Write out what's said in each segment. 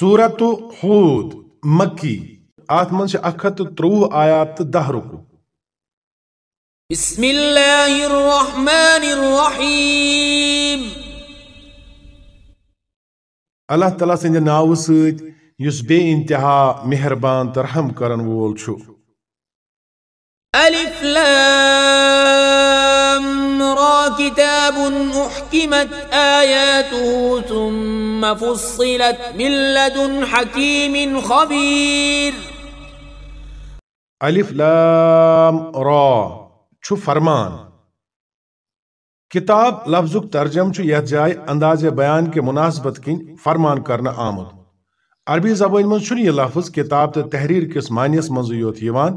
سورت ہود مکی۔ آت من سے اکھت تروہ آیات دہ رکو۔ بسم اللہ الرحمن الرحیم۔ اللہ تعالیٰ سندے ناو سیت یس بے انتہا مہربان ترحم کرن وول چھو الف لام را کتاب احسن احكمت آياته ثم فصلت من لدن حكيم خبير الف لام را، چھو فرمان۔ کتاب لفظک ترجم چھو یت جائے انداز بیان کے مناسبت کن فرمان کرنا آمد۔ عربی زبان من چھو یہ لفظ کتاب تو تحریر کس معنیس منز یوت یوان،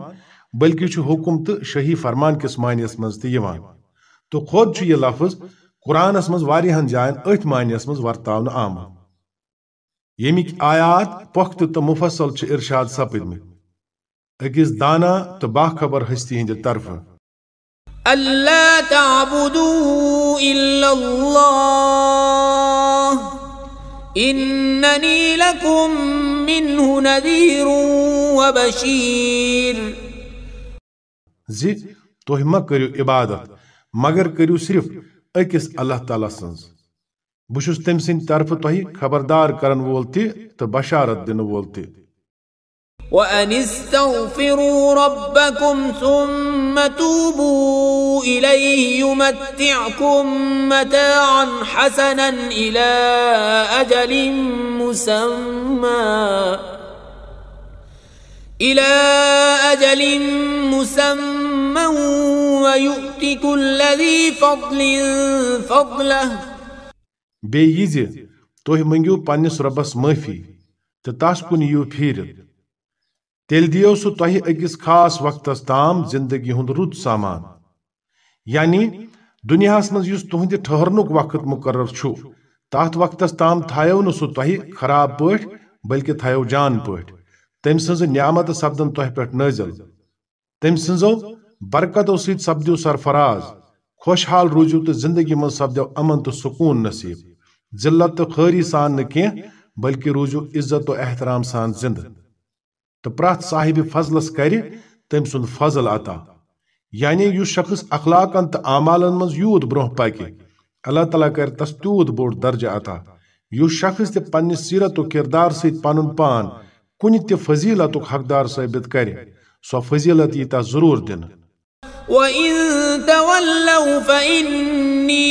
بلکہ چھو حکم تو شہی فرمان کس معنیس منز تی تو خود چھو یہ لفظ قرآن اس منز واریہن جائن ات معنیس منز ورتاون آمد یمیک آیات پخت تو مفصل چھ ارشاد سپد میں اکس دانا تو باخبر ہستی ہند طرف. ألا تعبدوا إلا اللہ اننی لکم منہ نذیر وبشیر زی توہ ما کریو عبادت مگر کریو صرف اکس اللہ تعالی سنز۔ بشس تم سن طرف توہی خبردار کرن وول تی تو بشارت دن وول وأن استغفروا ربكم ثم توبوا إليه يمتعكم متاعا حسنا إلى أجل مسمى۔ إلى أجل مسمى ويؤتي كل ذي فضل، فضله. بيزي توه منگيو پنس ربس معافی تہ تس کن یو پھیرت تیل دیو سو تہ اکس خاص وقت تام زندگی ہند رت سامان. یعنی دنیا من اس تہند ٹھہرنک وقت مقرر چھو. تات وقت تام تھایو نو سو تہ خراب پٹ بلکہ تھایو جان پٹ تم سنز نعمت سپدن تہ پہ نازل تم سنزو برکتو سید سپدیو سرفراز خوشحال روزو تو زندگی من سپدیو امن تو سکون نصیب۔ ذلت تو خیری سان نہ بلکہ روزو عزت و احترام سان زندہ تو پرات صاحب فضلس کر تم سن فضل عطا۔ یعنی یو شخص اخلاقن تو اعمالن من یوت برہ پکہ، اللہ تعالیٰ کر تس تیوت بوڑ درجہ عطا۔ یو شخص تہ پنہ سیرت و کردار ست پن پان کن تہ فضیلت حقدار ثابت کر سو فضیلت یہ تس ضرور دن وَإِن تَوَلَّوْا فَإِنِّي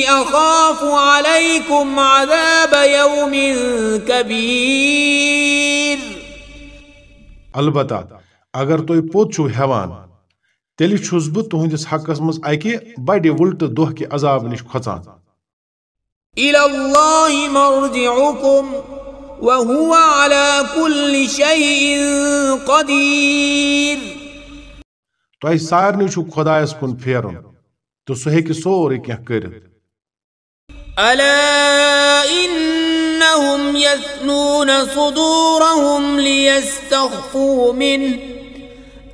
أَخَافُ عَلَيْكُمْ عَذَابَ يَوْمٍ كَبِيرٍ. البتہ اگر تھی پوت چھو ہیوان تیلی چھس بہ تہندس حقس مز اکہ بڑ ولٹ دہ کہ عذاب نش کھوژان۔ إلى الله مرجعكم. وهو على كل شيء قدير. تۄہہِ سارنٕے چھُ خۄدایس کُن پھیرُن تہٕ سُہ ہیٚکہِ سورُے کینٛہہ کٔرِتھ ألا إنهم يثنون صدورهم ليستخفوا منه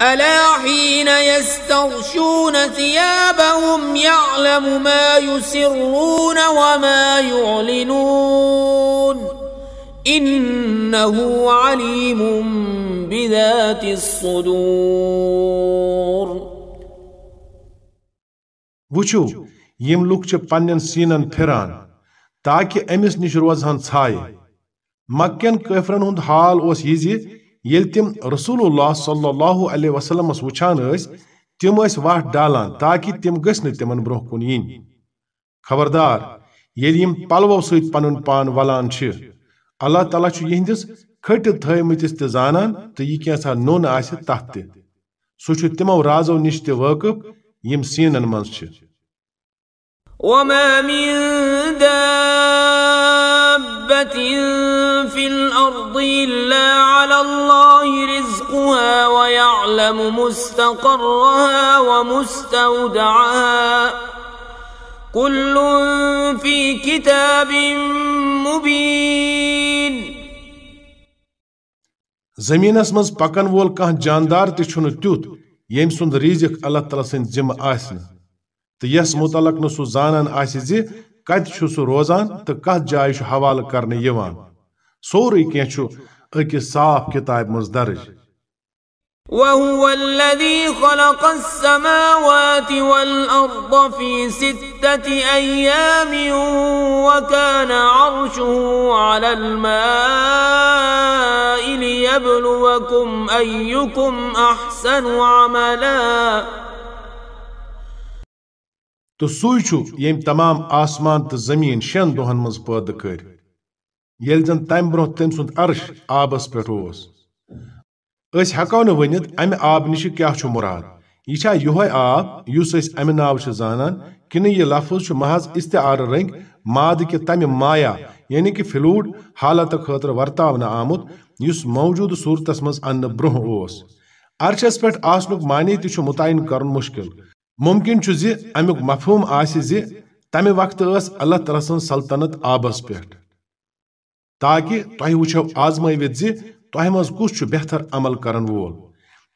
ألا حين يستغشون ثيابهم يعلم ما يسرون وما يعلنون إنه عليم بذات الصدور. وچو یم لوک چھ پنن سینن پھران، تاکہ امس نش روزہن ژھایہ مکین کافرن ہند حال اس یہ زی یل تم رسول اللہ صلی اللہ علیہ وسلم وچھان اس تم اس واٹ ڈالان، تاکہ تم گسن تمن برہ کن ین خبردار یل یم پلوو سیت پنن پان ولان چھ۔ اللہ تعالیٰ یہندس کھٹت تھیمتس تہ زانان تو یہ کینسا نون آسہ تحت تہ تمو رازو نش تہ واقف یم سینن من وما من دابة في الأرض إلا على الله رزقها ويعلم مستقرها ومستودعها كل في كتاب مبين. زمینس مز پکن وول کان جاندار تہ چھُنہٕ تیُتھ ییٚمۍ سُنٛد ریزق اللہ تعالیٰ سٕنٛدِ ذمہٕ آسہِ تو یس متعلق نہ سہ زانان آسہ زِ کت سہ روزان تو کت جائے حوالہ کرنے یوان۔ سورُے کینٛہہ چھُ أکِس صاف کِتابہِ منٛز درٕج۔ وهو الذي خلق السماوات والأرض في ستة أيام وكان عرشه على الماء ليبلوكم أيكم أحسن عملا. تو سوی چھُ ییٚمۍ تمام آسمان تہٕ زٔمیٖن شٮ۪ن دۄہن منٛز پٲدٕ کٔرۍ ییٚلہِ زن تمہِ برٛونٛہہ تٔمۍ سُنٛد عرش آبس پٮ۪ٹھ اوس أسۍ ہٮ۪کو نہٕ ؤنِتھ آب نِش کیٛاہ چھُ مُراد یہِ چھا آب یُس أسۍ امہِ ناو چھِ زانان کِنہٕ یہِ لفظ چھُ محض استعارٕ رنٛگۍ مادٕ کہِ تمہِ مایا یعنی کہِ fluid حالتہٕ خٲطرٕ ورتاونہٕ آمُت یُس موجوٗدٕ صوٗرتس منٛز اننہٕ برٛونٛہہ اوس عرشس پٮ۪ٹھ آسنُک معنے تہِ چھُ مُتعین کرُن مُشکِل ممکن چھُ زِ امیُک مفہوم آسہِ زِ تمہِ وقتہٕ ٲس اللہ تعالیٰ سٕنٛز سلطنت آبس پٮ۪ٹھ تاکہ تۄہہِ وٕچھو آزمٲوِتھ زِ تۄہہِ کُس بہتر عمل کرن وول۔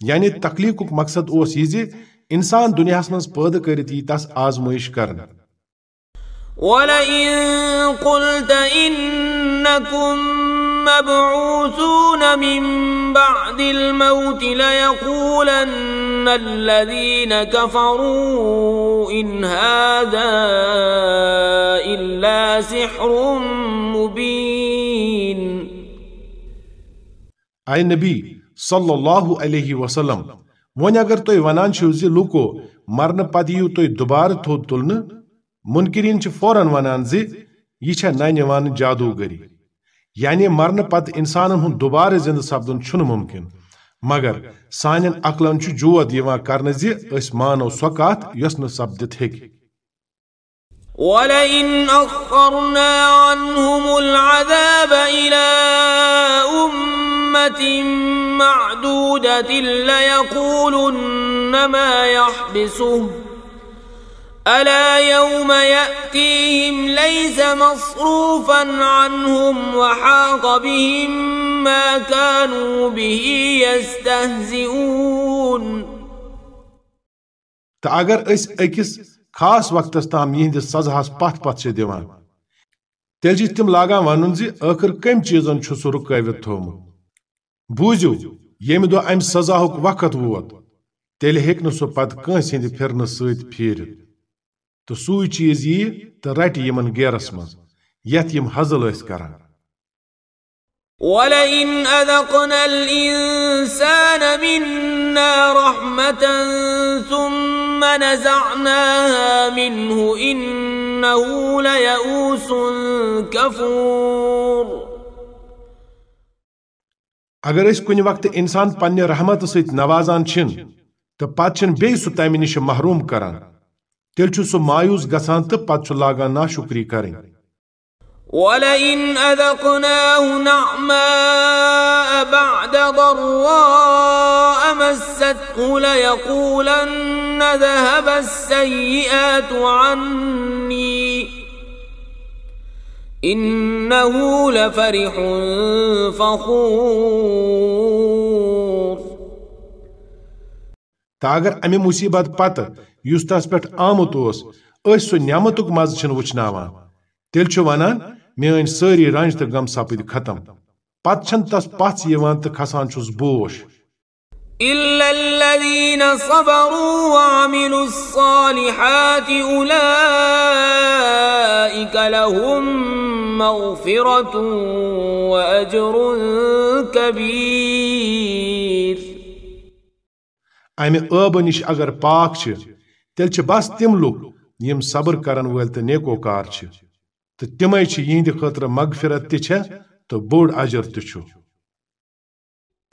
یعنی مقصد انسان ولئن قلت إنكم مبعوثون من بعد الموت ليقولن الذين كفروا إن هذا إلا سحر مبين۔ اے نبی، صلی اللہ علیہ وسلم ون اگر تُہۍ ونان چھِو زِ لُکو مرنہٕ پتہٕ یِیو تُہۍ دُبارٕ تھوٚد تُلنہٕ منکرین فوراً ونان زِ یہِ چھےٚ ننہِ وانہٕ جادوگری یعنی مرنہٕ پتہٕ انسانن ہُنٛد دُبارٕ زِنٛدٕ سپدُن چھُنہٕ مُمکِن۔ مگر سانٮ۪ن عقلن چھُ جود یِوان کرنہٕ زِ أسۍ مانو سۄ کتھ یۄس نہٕ سپدِتھ ہیٚکہِ ولئن أخرنا عنهم العذاب إلى أمة معدودة ليقولن ما يحبسه. ألا يوم يأتيهم ليس مصروفا عنهم وحاق بهم ما كانوا به يستهزئون. تہٕ اگر أسۍ أکِس خاص وقتس تام یِہنٛدِس سزہس پتھ پتھ چھِ دِوان تیٚلہِ چھِ تِم لاگان ونُن زِ ٲخر کٔمۍ چیٖزن چھُ سُہ رُکٲوِتھ تھوٚومُت بوزو یم دو ام سزا ہک وقت ووت تیل ہیک نہ سو پت کنس ہند پھرن سیت پھر تو سوئی چیز یی تو رٹ یمن گیرس مز یت یم حزل اس کران ولئن أذقنا الإنسان منا رحمة ثم نزعناها منه إنه ليئوس كفور اگر أسۍ کُنہِ وقتہٕ انسان پننہِ رحمتہٕ سۭتۍ نوازان چھِن، تہٕ پتہٕ چھِن بیٚیہِ سُہ تمہِ محروم کران۔ تیٚلہِ چھُ سُہ مایوٗس گژھان تہٕ پتہٕ چھُ لاگان ناشُکری کرٕنۍ۔ ولئن أذقناه نعماء بعد ضراء مسته ليقولن ذهب السيئات عني إنه لفرح فخور. تا اگر امی مصیبت پتہ یس تس پہ آمت اس سہ نعمت مز وچناوان تیل چھ ونان میان ساری رنج تو غم سپد ختم۔ پتہ چن تس پس یوان تو کھسان چھس بوش۔ إلا الذين صبروا وعملوا الصالحات أولئك لهم مغفرة وأجر كبير. امہِ ٲبہٕ نِش اگر پاک چھِ تیٚلہِ چھِ بس تِم لُکھ یِم صبر کرن وٲلۍ تہٕ نیکوکار چھِ تہٕ تِمے چھِ یِہنٛدِ خٲطرٕ مغفرت تہِ چھےٚ تہٕ بوٚڑ اجر تہِ چھُ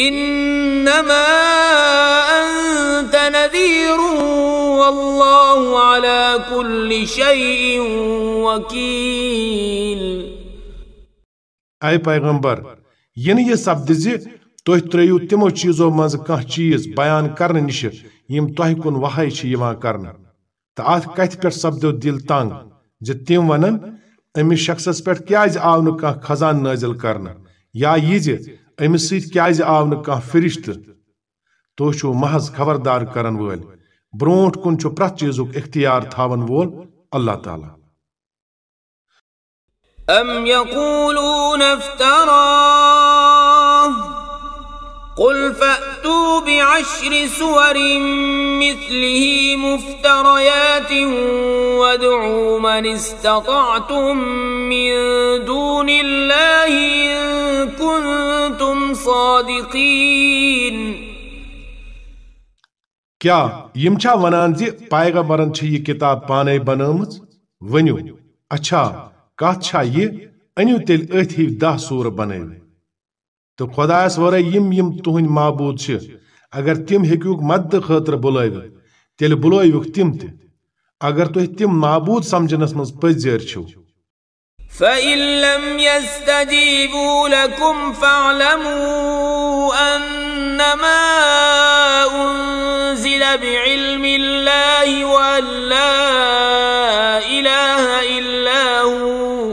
انما انت نذیر واللہ علی کل شیء وکیل اے پیغمبر یعنی یہ سپد زی تہ ترو تمو چیزو مز کھانا چیز بیان کرنے نش، یم تہ کن وہائی یوان کرنا تو ات کت پہ سپدو دل تنگ زِ تم ونن أمِس شخصس پٮ۪ٹھ کیٛازِ آو نہٕ کانٛہہ خزان نٲزِل کرنہٕ یا یہ امس ست آو نہ فرشت؟ تو چھو محض خبردار کرن ول برونٹ کن چھو پرت چیزک اختیار تھاون وول، اللہ تعالی۔ ام يقولون افتراه، قل فأ فأتوا بعشر سور مثله مفتريات وادعوا من استطعتم من دون الله إن كنتم صادقين. کیا یم چھا ونان زِ پیغمبرن چھِ یہِ کتاب پانے بنٲمٕژ ؤنِو اچھا کتھ چھا یہِ؟ أنِو تیٚلہِ ہِوۍ دہ سوٗرٕ بنٲوِتھ تہٕ خۄدایس ورٲے یِم یِم تُہنٛدۍ معبوٗد چھِ۔ اگر تِم ہیٚکِوُکھ مدتہٕ خٲطرٕ بُلٲوِتھ تیٚلہِ بُلٲوِکھ تِم تہِ۔ اگر تُہۍ تِم معبوٗد سمجھنس منٛز پٔزۍ چھِو۔ فإن لم يستجيبوا لكم فاعلموا أنما أنزل بعلم الله وأن لا إله إلا هو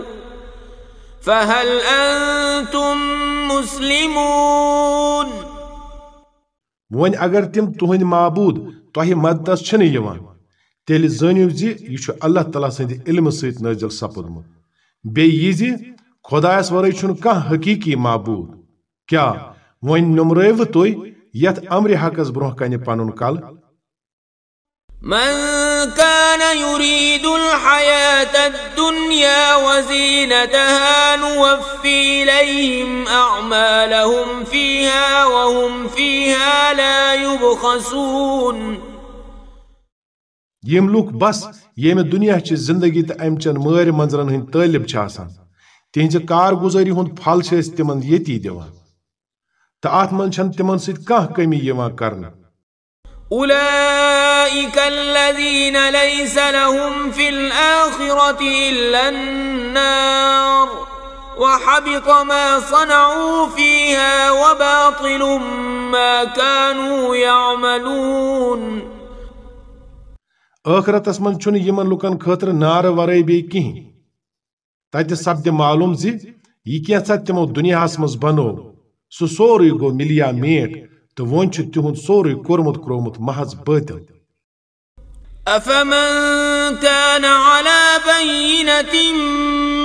فهل أنتم مسلمون۔ ون اگر تم تہند معبود تہ مدتس چھ تیل زنو زی یہ اللہ تعالیٰ سند علم ست نازل سپدمت۔ بی یہ زی خدایس ورے چھن کانٛہہ حقیقی معبود۔ کیا ون نمرو تھی یت امر حقس برہ کن پن کل؟ من كان يريد الحياة الدنيا وزينتها نوفي إليهم أعمالهم فيها وهم فيها لا يبخسون. يم لوك بس يم دنيا چه زندگی تہ امچن مٲرۍ منظرن ہٕنٛدۍ طٲلب چھِ آسان تِہنٛزِ کارگُزٲری ہُنٛد پھل چھِ أسۍ تِمن ییٚتی دِوان تہٕ اتھ منٛز چھنہٕ تِمن سۭتۍ کانٛہہ کٔمی یِوان کرنہٕ أولئك الذين ليس لهم في الآخرة إلا النار وحبط ما صنعوا فيها وباطل ما كانوا يعملون ٲخرتس منٛز چھُنہٕ یِمن لُکن خٲطرٕ نارٕ ورٲے بیٚیہِ کِہیٖنۍ تتہِ سپدِ معلوم زِ یہِ کینٛژھا تِمو دُنیاہس منٛز بنوو سُہ سورُے گوٚو مِلیا میٹ تو وۄنۍ چھُ تِہُنٛد سورُے کوٚرمُت کرومُت محض بٲتِل أفمن كان على بينة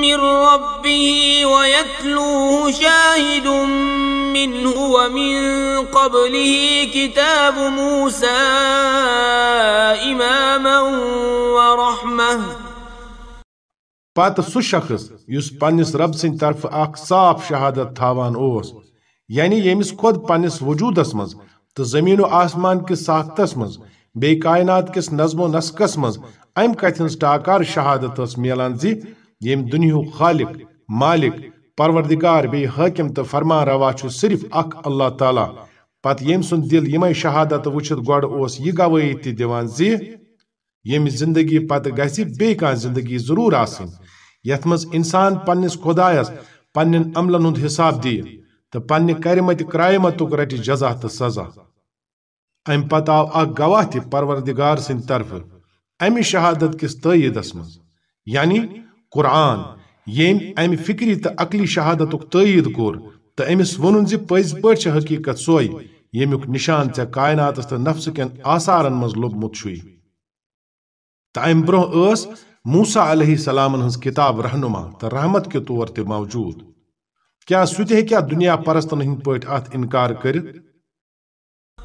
من ربه ويتلوه شاهد منه ومن قبله كتاب موسى إماما ورحمة. پتہٕ سُہ شخص یُس پننِس رب سٕنٛدِ طرفہٕ اکھ صاف شہادت تھاوان اوس. یعنی ییٚمِس خۄد پننِس وجوٗدس منٛز تہٕ زٔمیٖن و آسمان کِس ساختس منٛز بی کائنات کس نظم و نسقس مز ام کت ہز ٹاکار شہادت اس میلان زی، یم دنیا خالق، مالک، پروردگار بی حاکم تو فرما روا چھ صرف اک اللہ تعالی۔ پت یم سن دل یمے شہادت وچھت گوڑ اوس یہ گوی تہ دیوان زی یم زندگی پت گژھ بی کان زندگی ضرور آسن۔ یت مز انسان پنس خدایس پنن عملن ہند حساب دی تو پنہ کرمت کرایمتک رٹہ جزا تو سزا۔ ام پتہ آو اک گواہ تہ پروردگار سند طرف امہ شہادت کس تعیدس مز یعنی قرآن یم امہ فکری تو عقلی شہادت تعید کور تو امس ون زی پز پٹ حقیقت سوئی یمیک نشان ے کائنات تو نفس کن آثارن مز لوبمت چھ تو ام برو اس موسا علیہ السلام ہز کتاب رہنما تو رحمت کے طور تہ موجود۔ کیا سہ ہیکیا دنیا پرستن ہند پٹ ات انکار کرت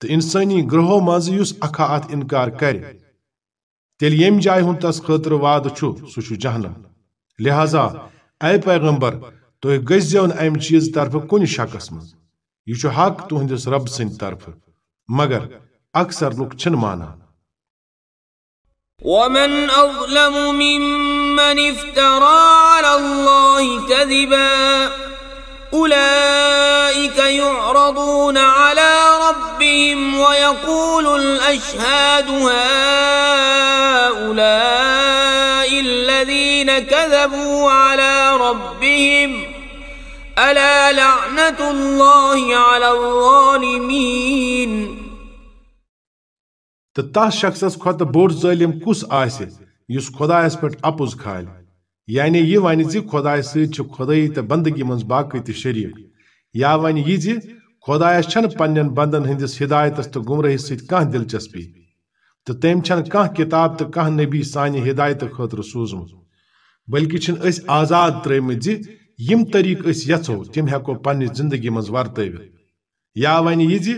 تو انسانی گروہو مز یس اکھا ات انکار کر تیل یم جائے ہن تس خطر واد چھو سو چھو جہنم۔ لہذا، اے پیغمبر تو گزیون ایم چیز طرف کن شکس من یہ چھو حق تہندس رب سند طرف مگر اکثر لوگ چھن مانا ومن أظلم ممن افترى على الله كذباً أولئك يعرضون على ربهم ويقول الأشهاد هؤلاء الذين كذبوا على ربهم ألا لعنة الله على الظالمين؟ تس شخصس کھت بوڑ ظالم کس آسہ یس خدایس پہ اپز کھال یعنی یہ ون زی خدائے ست خدائی تو بندگی من باقی تہ شریک یا ون یہ زی خدایس چھن پنن بندن ہندس ہدایتس تو گمراہی ست کان دلچسپی۔ تو تم چھن کان کتاب تو کان نبی سانہ ہدایت خاطر سوزمت بلکہ چھن اس آزاد ترمت زی یم طریق اس یژھو تم ہیکو پنہ زندگی من ورتوت یا ون یہ زی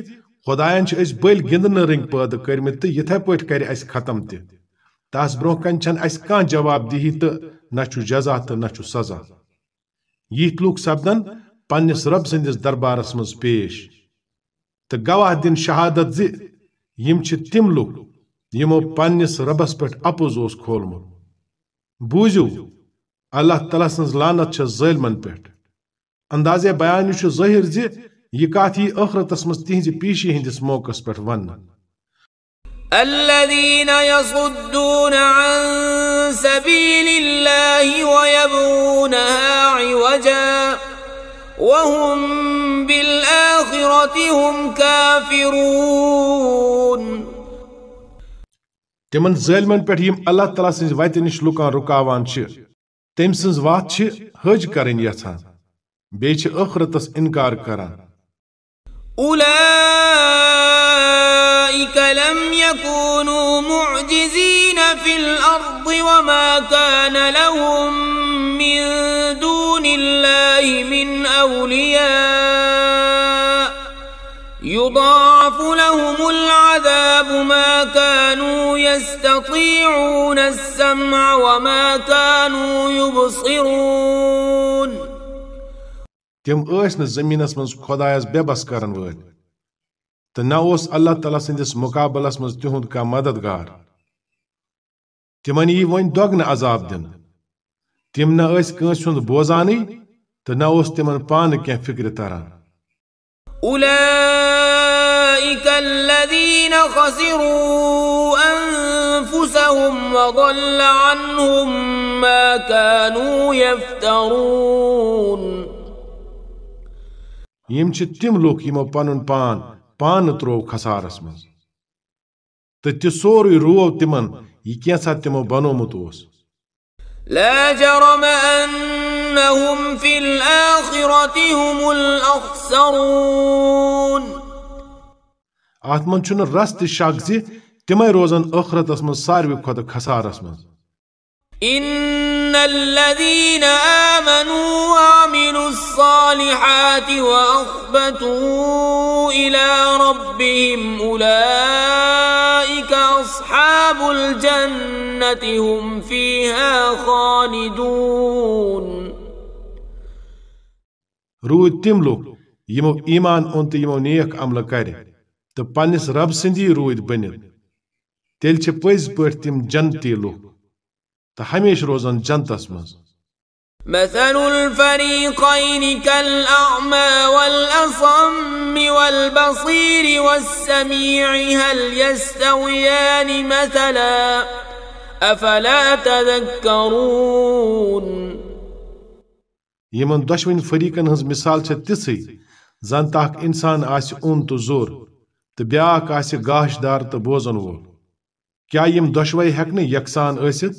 خدایان چھ اس بل گندن رنگ پٲدٕ کٔرمٕتۍ تہٕ یِتھے پٲٹھۍ کرِ اَسہِ ختم تہِ تس برونٛہہ کن چھنہٕ اَسہِ کانٛہہ جواب دِہی تہٕ نہ جزا تو نہ سزا۔ یہ لوگ سپدن پنس رب سندس دربارس مز پیش۔ تو گواہ دن شہادت زی یم چھ تم لوگ یمو پنس ربس پہ اپز اس کھولمت۔ بوزو، اللہ تعالیٰ سن لانت چھ ظلمن پہ انداز بیان ظاہر زی یہ کات یی ٲخرتس مز تہذ پیشی ہندس موقع پہ ون الذين يصدون عن سبيل الله ويبغونها عوجا وهم بالآخرة هم كافرون. تمن ظالمن پہ یم اللہ تعالیٰ سز وتہ نش لکان رکاوان تم سز وات حج کرن یژھان بیٚیہِ چھِ ٲخرتس انکار کران۔ أولئك لم يكونوا معجزين في الأرض وما كان لهم من دون الله من أولياء. يضاعف لهم العذاب ما كانوا يستطيعون السمع وما كانوا يبصرون. تم ٲسۍ نہٕ زٔمیٖنس منٛز خۄدایس بے بس کرن وٲلۍ تہٕ نہ اوس اللہ تعالیٰ سٕنٛدِس مُقابلس منٛز تِہُنٛد کانٛہہ مددگار. تِمن یی وۄنۍ دۄگنہٕ عذاب دِنہٕ تِم نہ ٲسۍ کٲنٛسہِ ہُنٛد بوزانٕے تہٕ نہ اوس تِمن پانہٕ کینٛہہ فِکرِ تران أولئك الذين خسروا أنفسهم وضل عنهم ما كانوا يفترون. یم چھ تم لوک یمو پنن پان. پان ترو خسارس مز تو تہ سوری رو تمن یہ کینسا تمو بنومت اوس۔ لا جرم انهم في الاخره هم الاخسرون ات من چھُنہٕ رس تہِ شک زِ تِمے روزن ٲخرتس منٛز ساروی کھۄتہٕ خسارس منٛز۔ إن الذين آمنوا وعملوا الصالحات وأخبتوا إلى ربهم أولئك أصحاب الجنة هم فيها خالدون. روٗدۍ تِم لُکھ یِمو ایٖمان اوٚن تہٕ یِمو نیک عملہٕ کرِ تہٕ پننِس رب سٕنٛدی روٗدۍ بٔنِتھ تیٚلہِ چھِ پٔزۍ پٲٹھۍ تِم جنتی لُکھ تہٕ روزان جنتس منٛز مثل الفريقين كالأعمى والأصم والبصير والسميع هل يستويان مثلا؟ أفلا تذكرون؟ يمن دشوين فريقن هز مثال چھِ تِژھٕے زن تاکھ انسان آسہِ اوٚن تہٕ زوٚر تہٕ بیٛاکھ آسہِ گاش دار تہٕ بوزن وول کیٛاہ یِم دۄشوے ہٮ۪کہٕ یکسان ٲسِتھ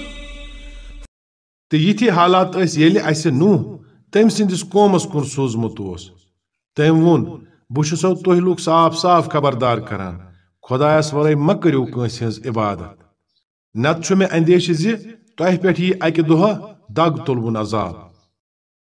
تو یہ حالات اس یلی اسہ نو تم سندس قومس کن سوزمت اوس تم وون بہشو تہ لوگ صاف صاف خبردار کران خدایس ورے مہ کرو کنس ہز عبادت نت مے اندیشہ زی تہ پہ یہ اکہ دہ دگ تلون عذاب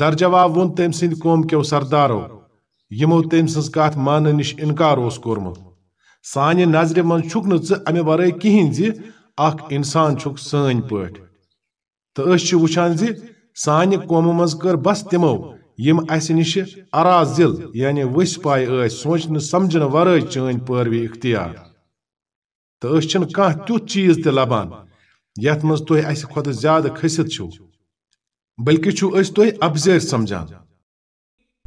درجواب ون تم سند قوم کیو سردارو یمو تم سز کات مان نش انکار اوس کورمت سانہ نظر من چھک نہ ژٕ امہِ ورٲے کِہیٖنۍ زِ اکھ اِنسان چھُکھ سٲنۍ پٲٹھۍ تہٕ أسۍ چھِ وٕچھان زِ سانہِ قومہٕ منٛز کٔر بس تِمو یِم اسہِ نِش ارازِل یعنی ؤسۍ پایہِ ٲسۍ سونٛچنہٕ سمجھنہٕ ورٲے چٲنۍ پٲروی اختیار تہٕ أسۍ چھِنہٕ کانٛہہ تیُتھ چیٖز تہِ لبان یتھ منٛز تُہۍ اسہِ کھۄتہٕ زیادٕ کھٔسِتھ چھِو بلکہ چھو اس تو ابزیر سمجھا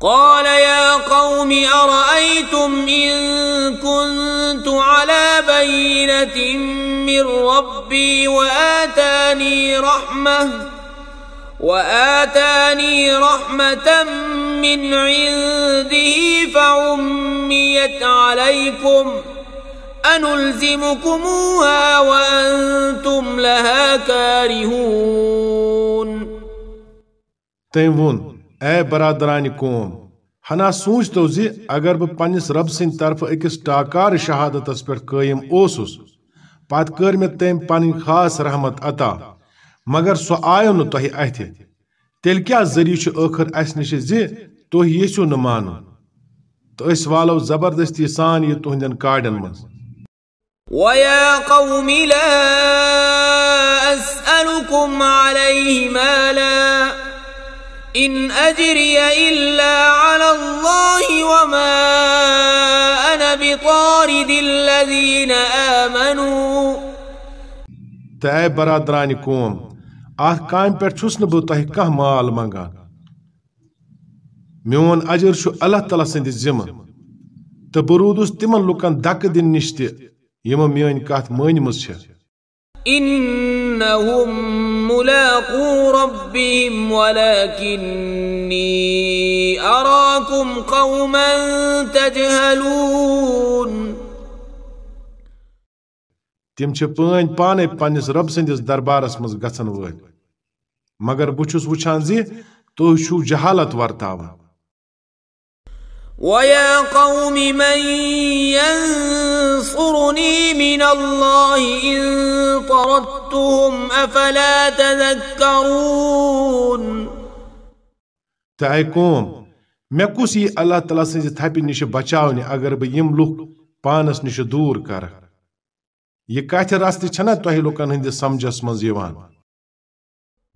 قال يا قوم أرأيتم إن كنت على بينة من ربي وآتاني رحمة وآتاني رحمة من عنده فعميت عليكم أنلزمكموها وأنتم لها كارهون۔ تم وون، اے برادران قوم، ہنا سوچ تو زی اگر بہ پنس رب سند طرف اکس ٹاکار شہادتس پہ قائم اوسس پت کر مے تم پن خاص رحمت عطا، مگر سو آو نو تہ ات تیل کیا ذریعہ اخر اس نش زی تہ یو نہ مان تو اس والو زبردستی سان یہ تہندن کاڑن من ويا قوم لا أسألكم عليه مَالًا إن أجري إلا على الله وما أنا بطارد الذين آمنوا. تأي برادراني قوم آه كام پر چھُس نہٕ بہٕ تۄہہِ کانٛہہ مال منٛگان میون اجر چھُ اللہ تعالیٰ سٕنٛدِ ذِمہٕ۔ تہٕ بہٕ روٗدُس تِمن لُکن دکہٕ دِنہٕ نِش تہِ یِمو میٲنۍ کتھ مٲنمٕژ چھےٚ۔ إنهم ملاقو ربهم ولكني أراكم قوما تجهلون. تم چھ پٲنۍ پانے پننس رب سٕنٛدِس دربارس منٛز گژھن وٲلۍ مگر بہٕ چھُس وٕچھان زِ تُہۍ چھِو جہالت ورتاوان۔ ويا قوم من ينصرني من الله إن طردتهم أفلا تذكرون تأي قوم، مےٚ کُس یی اللہ تعالیٰ سٕنٛزِ تھپہِ نِش اگر بہٕ یِم لُکھ پانس نِش دوٗر کرٕ؟ یہِ کتھِ رستہٕ چھنا تۄہہِ لُکن ہٕنٛدِس سمجھس منٛز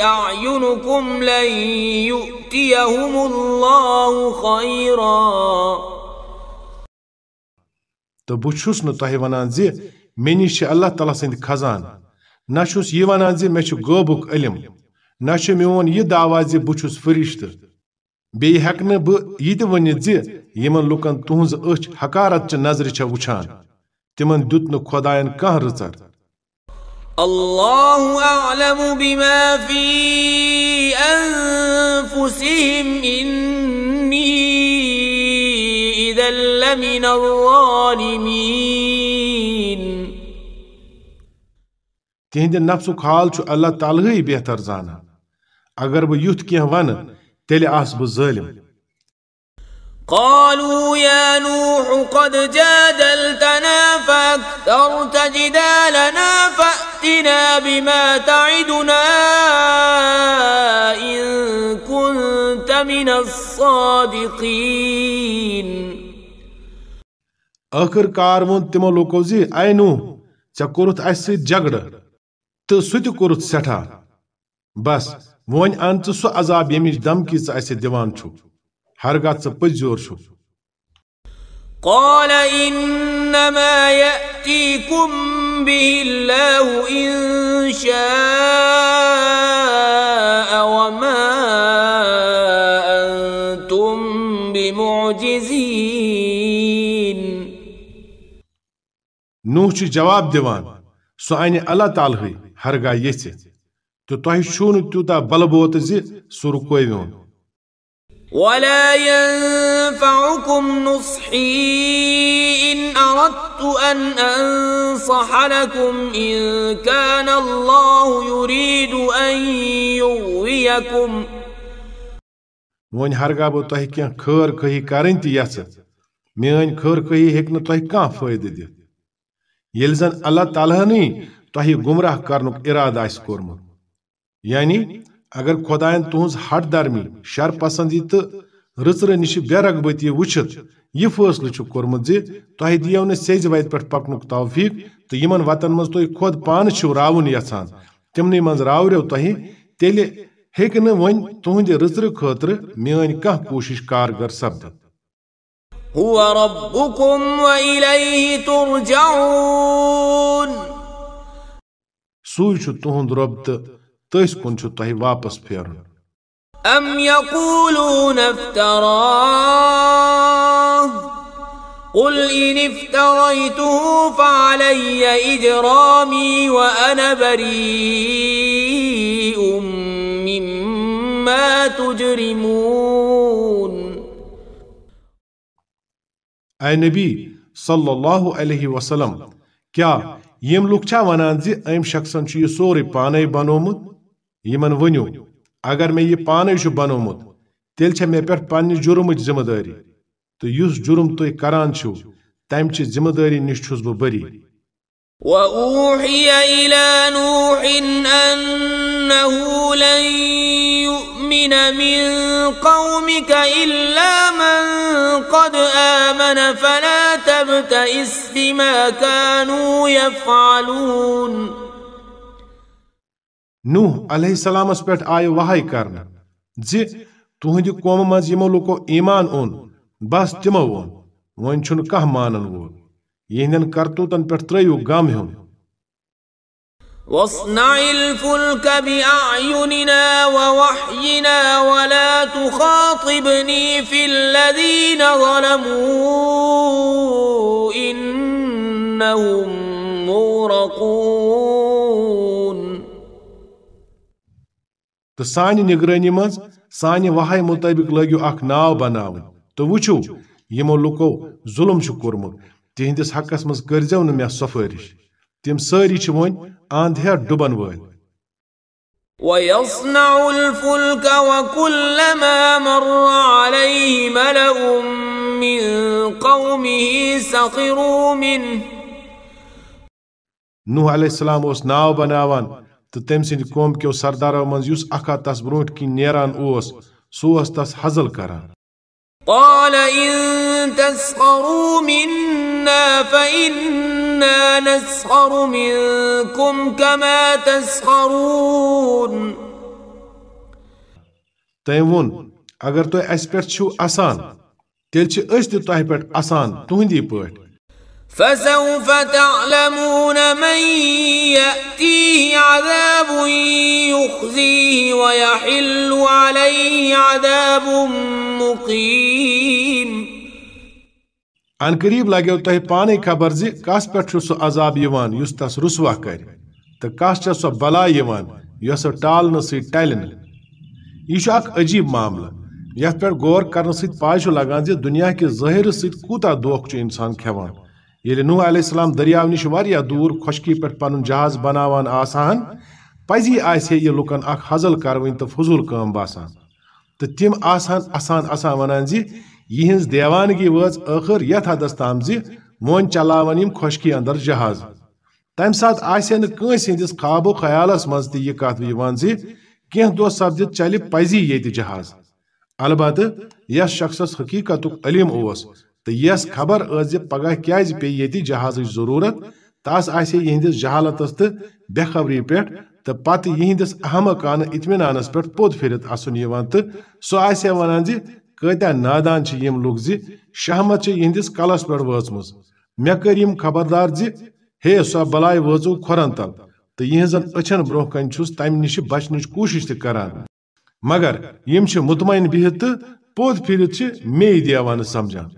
أعينكم لن يؤتيهم الله خيرا تو بچھس نو تہی ونان زی، منی چھ اللہ تعالی سند خزان نہ چھس یہ ونان زی مے چھ غوبک علم. نہ چھ میون یہ دعوی زی بچھس فرشتہ. بیٚیہِ ہٮ۪کہٕ نہٕ بہٕ، یہِ تہِ ؤنِتھ زِ یِمن لُکن تُہٕنٛز أچھ حکارت چہِ نظرِ چھےٚ وٕچھان. تِمن دیُت نہٕ خۄدایَن کانٛہہ رٕژر الله أعلم بما في أنفسهم. إني إذا لمن الظالمين. تہندِ نفسُک حال چھُ اللہ تعالیٰ بہتر زانان اگر بہٕ یُتھ کینٛہہ ونہٕ تیٚلہِ آسہٕ بہٕ ظٲلِم قالوا يا نوح قد جادلتنا فأكثرت جدالنا بما تعدنا إن كنت من الصادقين. ٲخٕر کار ووٚن تِمو لوٗکو زِ اے نوح ژےٚ کوٚرُتھ اَسہِ سۭتۍ جگڑٕ تہٕ سُہ تہِ کوٚرُتھ سٮ۪ٹھاہ بس وۄنۍ آن ژٕ سُہ عذاب ییٚمِچ دمکی ژٕ اَسہِ دِوان چھُکھ ہرگاہ ژٕ پٔزۍزیور چھُکھ قال إنما يأتيكم به الله إن شاء وما أنتم بمعجزين. نوح چھُ جواب دِوان سُہ انہِ اللہ تعالیٰ ہرگاہ یژھِ تہٕ تۄہہِ چھُو نہٕ تیوٗتاہ بلہٕ بوتہٕ زِ سُہ ولا ينفعكم نصحي إن أردت أن أنصح لكم إن كان الله يريد أن يغويكم. وۄنۍ ہرگاہ بہٕ تۄہہِ کینٛہہ خٲر خٲہی کرٕنۍ تہِ یژھٕ میٲنۍ خٲر خٲہی ہیٚکہِ نہٕ تۄہہِ کانٛہہ فٲیدٕ دِتھ ییٚلہِ زن اللہ تعالیٰ ہنٕے تۄہہِ گمراہ کرنُک ارادٕ آسہِ کوٚرمُت یعنی اگر خۄدایَن تُہنٛز ہٹ درمی، شر پسندی تہٕ رٕژرٕ نِش بے رغبتی وٕچھِتھ یہ فیصلہ چھ کورمت زی تہ دیو نہ سیز وتہ پہ پکنک توفیق تو یمن وطن مز تھی خود پان چھو راؤن یژھان تمنی مز راورو تہ تیل ہیک نہ ون تہند رزر خاطر میان کھانا کوشش کارگر سپدت هو ربكم وإليه ترجعون سوی چھو تہند رب تہ تس کن چھو تہ واپس پھیرن أم يقولون افتراه قل إن افتريته فعلي إجرامي وأنا بريء مما تجرمون. اے نبی صلی اللہ علیہ وسلم، کیا یم لوک چھا ونان زِ أمۍ شخصن چھُ یہِ سورُے پانے بنومُت یمن ؤنِو اگر مےٚ یہِ پانے چھُ بنومُت تیٚلہِ چھےٚ مےٚ پٮ۪ٹھ پننہِ جُرمٕچ ذمہٕ دٲری تہٕ یُس جُرم تُہۍ کران چھِو تمہِ چہِ ذمہٕ دٲری نِش چھُس بہٕ بٔری۔ وأوحي إلى نوح أنه لن يؤمن من قومك إلا من قد آمن فلا تبتئس بما كانوا يفعلون۔ نوح علیہ السلامس پٮ۪ٹھ آیہِ وہاے کرنہٕ زِ تُہنٛدِ قومہٕ منٛز یِمو لُکو ایمان اوٚن۔ بس تِمو ووٚن وۄنۍ چھُنہٕ کانٛہہ مانن وول یِہنٛدٮ۪ن کرتوٗتن پٮ۪ٹھ ترٲیِو غم ہیوٚن واصنع الفلك بأعيننا ووحينا ولا تخاطبني في الذين ظلموا إنهم مغرقون۔ تہٕ سانہِ نگرٲنی منٛز سانہِ وہاے مُطٲبق لٲگِو اکھ ناو بناوٕنۍ تہٕ وٕچھِو یِمو لُکو ظُلم چھُ کوٚرمُت تِہنٛدِس حقس منٛز کٔرزیو نہٕ مےٚ سفٲرِش تِم سٲری چھِ وۄنۍ اند ڈُبن وٲلۍ۔ ويصنع الفلك وكلما مر عليه ملأ من قومه سخروا منه۔ نوح علیہ السلام اوس ناو بناوان تہٕ تٔمۍ سٕنٛدِ قوم کیو سردارو منٛز یُس اکھا تس برونٛٹھ کِنۍ نیران اوس سُہ اوس تس حزل کران۔ قال إن تسخروا منا فإنا نسخر منكم كما تسخرون. تٔمۍ ووٚن اگر تُہۍ اَسہِ پٮ۪ٹھ چھِو اَسان تیٚلہِ چھِ أسۍ تہِ تۄہہِ پٮ۪ٹھ اَسان تُہنٛدی پٲٹھۍ۔ فسوف تعلمون من يأتيه عذاب يخزيه ويحل عليه عذاب مقيم ان قریب لگے تہ پانے خبر زی کس پہ سو عذاب یوان یس تس رسوا کر تو کس چھ سو بلا یوان یس ٹالن سی ٹلن یہ اک عجیب معاملہ۔ یت پہ غور کرنے ست پائے لگان زی دنیا کے ظاہر ست کوتا دوکھ چھ انسان کھیوان۔ یل نوح علیہ السلام دریاو نش واریاہ دور خشکی پہ پن جہاز بناوان آسان پزی آسے یہ لکن اخ حزل کروین تو فضول کام باسان۔ تو تم آسان آسان آسان ونان زی یہنز دیوانگی وز آخر یت حدس تام زی جی، مون چلاون یم خشکی اندر جہاز۔ تم سات آسے کنس ہندس خواب و خیالس مز تہ یہ کت یوان زی جی، کینہ دہ سپدت چلہ پزی یت جہاز۔ البتہ، یس شخصس حقیقت علم اوس، تو یس خبر ٲس زِ پگہ کیازِ پیٚیہِ ییٚتہِ جہازٕچ ضروٗرت تس آسہِ یِہنٛدِس جہالتس بے خبری پٮ۪ٹھ تو پت یہندس کان اطمینانس پہ پوت پھرت اسن تو سو آیا ونان زی کتیا نادان یم لوگ زی شہمت یہندس کلس پہ وٲژم مے کر خبردار زی ہے سو بلائے وزو کھورن تل تو یہن اچھن برو کن چھس تم نش بچن کوشش تران مگر یم مطمئن بہت تو پوت پھرت مے دیوان سمجھان۔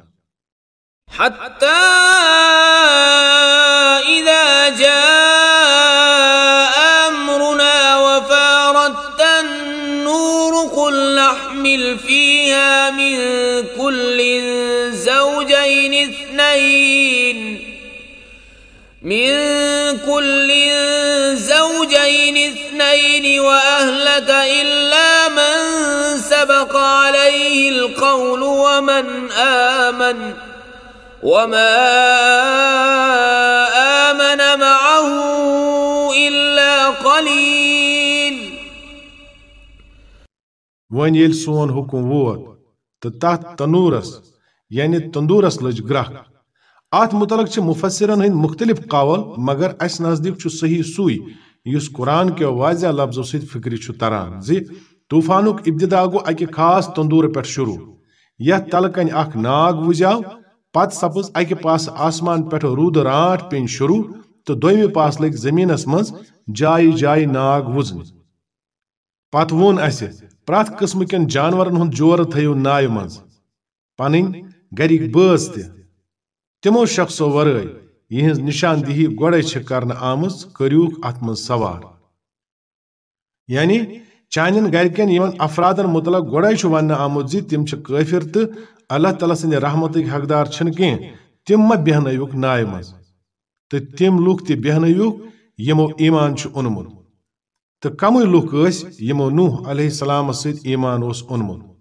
حتی اثنين وأهلك إلا من سبق عليه القول ومن آمن ۖ وما آمن معه إلا قليل. ون يل سون حكم ووت تو تات تنورس يعني تندورس لج گرخ آت متعلق چھ مفسرن ہند مختلف قول مگر اس نزدیک چھ صحیح سوئی یس قرآن کے واضح لفظو سید فکری چھ تران۔ زی طوفانک ابتدا گو اکی خاص تندور پہ شروع۔ یتھ تلکن اخ ناگ وجاو پت سپز اکہ پاس آسمان پہ رود رانٹ پین شروع تو دویمہ پاس لگ زمینس مز جائے جائے ناگ وزن پت وون اس پرت قسم کن جانورن ہند جور تھیو نائہ مز پنن گرک بٲژ تہ۔ تمو شخصو ورٲے۔ یہنز نشاندہی گۄڈے چھ کرنہٕ آمٕژ کٔرِوُکھ اتھ سوار۔ یعنی چانین گرکن یمن افرادن متعلق گۄڈے چھُ وننہٕ آمُت زِ تِم چھِ کٲفِر تہٕ اللہ تعالیٰ سند رحمت حقدار چھن کی تم ما بیہنوک نائے مز تو تم لوگ تہ بیہنوک یمو ایمان چھ اونمت تو کم لوگ اس، یمو نوح علیہ السلام سید ایمان اس اونمت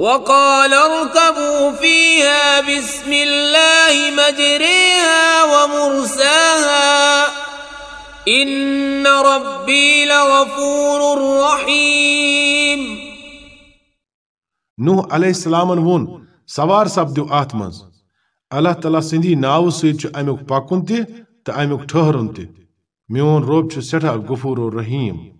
وقال اركبوا فيها بسم الله مجريها ومرساها. إن ربي لغفور رحيم. نوح علیہ السلام وون سوار سپدو ات من اللہ تعالیٰ سندی ناو ست امیک پکن تہ تو امیک ٹھہرن تہ میون روب سٹھا غفور و رحیم.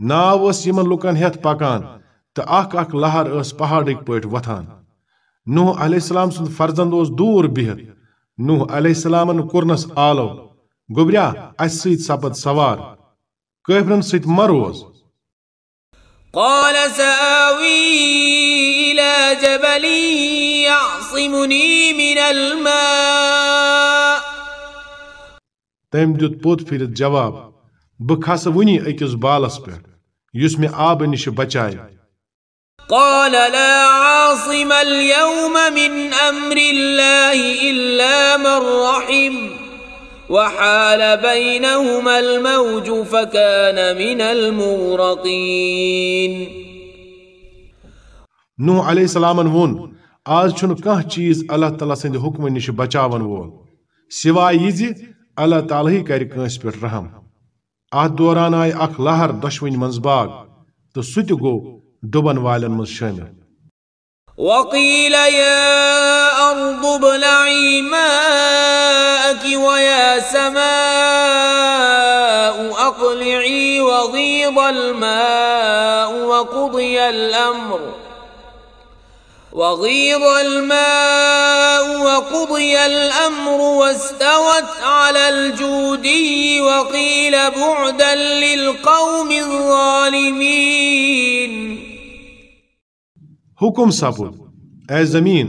ناو اس یمن لوکن ہیت پکان تو اخ اخ لہر اس پہاڑک پٹ وتھان نوح علیہ السلام سند فرزند اوس دور بہت نوح علیہ السلامن کورنس آلو گوبریا اس سید سپد سوار کافرن سید مروز قال سآوي إلى جبل يعصمني من الماء. تم دیت پوت پھرت جواب بہ کھس ونی أکس بالس پہ۔ یس مے آب نش بچائے۔ قال لا عاصم اليوم من أمر الله إلا من رحم۔ وحال بينهما الموج فكان من المغرقين۔ نوح عليه السلام وون آز چھُنہٕ کانٛہہ چیٖز اللہ تعالیٰ سٕنٛدِ حُکمہٕ نِش بچاون وول۔ سِواے یہِ زِ اللہ تعالیٰ ہٕے کرِ کٲنٛسہِ پٮ۪ٹھ رحم۔ اتھ دوران آیہِ اکھ لہر دۄشوٕنۍ منٛز باغ تہٕ سُہ تہِ گوٚو ڈُبن والٮ۪ن منٛز شٲمِل وقيل يا أرض ابلعي ماءك ويا سماء أقلعي وغيض الماء وقضي الأمر وغيض الماء وقضي الأمر واستوت على الجودي وقيل بعدا للقوم الظالمين. حکم سپد اے زمین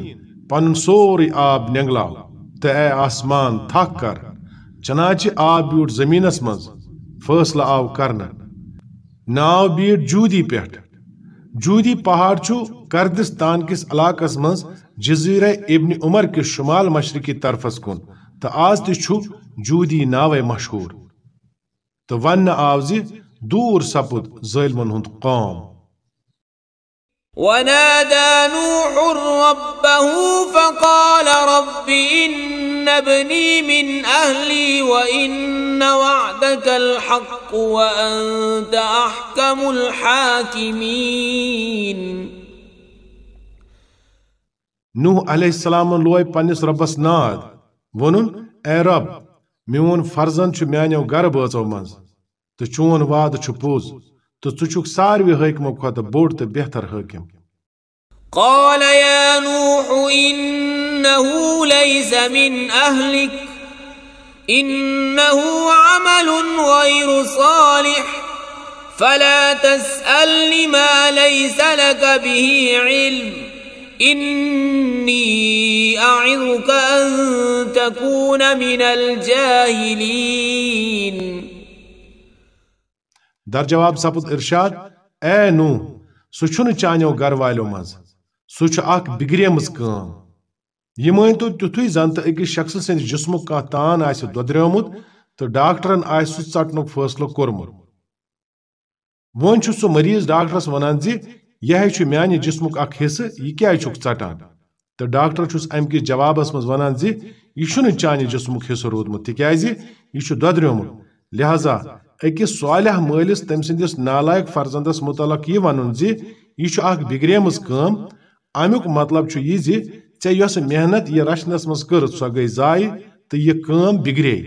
پن سوری آب نگلاو تو اے آسمان تھک کر، چنانچہ آب بیوٹ زمینس مز فیصلہ آو کرنا، ناو بیٹ جودی پیٹھ جودی پہاڑ چھو کردستان کس علاقس مز جزیر ابن عمر کے شمال مشرقی طرفس کن تو آز تہ چھو جودی ناوے مشہور۔ تو ون آو زِ دوٗر سپُد ظٲلمن ہُنٛد قوم۔ ونادى نوح ربه فقال رب إن ابني من أهلي وإن وعدك الحق وأنت أحكم الحاكمين. نوح علیہ السلام لوے پنس ربس ناد. ونن اے رب میون فرزند چھ میانیو گر بٲژو منٛز. تو چون وعدٕ چھ پوٚز تو ژٕ چھُکھ ساروی حٲکمو کھۄتہٕ بوٚڑ تہٕ بہتر حٲکم قال يا نوح إنه ليس من أهلك. إنه عمل غير صالح. فلا تسألني ما ليس لك به علم. إني أعظك أن تكون من الجاهلين. در جواب سپد ارشاد اے نو سُہ چھُنہٕ چانیو گر والیو منٛز سُہ چھُ اکھ بِگریمٕژ یہ مان تو تیتھے زن تو اکس شخص سندس جسم کھانا تان آہ دودریومت تو ڈاکٹرن آہ سہ ٹنک فیصلہ کورمت ون سہ مریض ڈاکٹرس ونان زی یہ میانہ جسمک اخ حصہ یہ کیا ٹان تو ڈاکٹر چھس ام کس جوابس مز ونان زی، یہ چانہ جسمک حصہ رودمت تکیاز یہ دودریومت لہذا اکس صالح مالس تم سندس نالائق فرزندس متعلق یہ ون زی، یہ بگریمز کم امیک مطلب یہ ژےٚ یۄس محنت یہِ رچھنس منٛز کٔر سۄ گٔے ضایہِ تہٕ یہِ کٲم بِگرے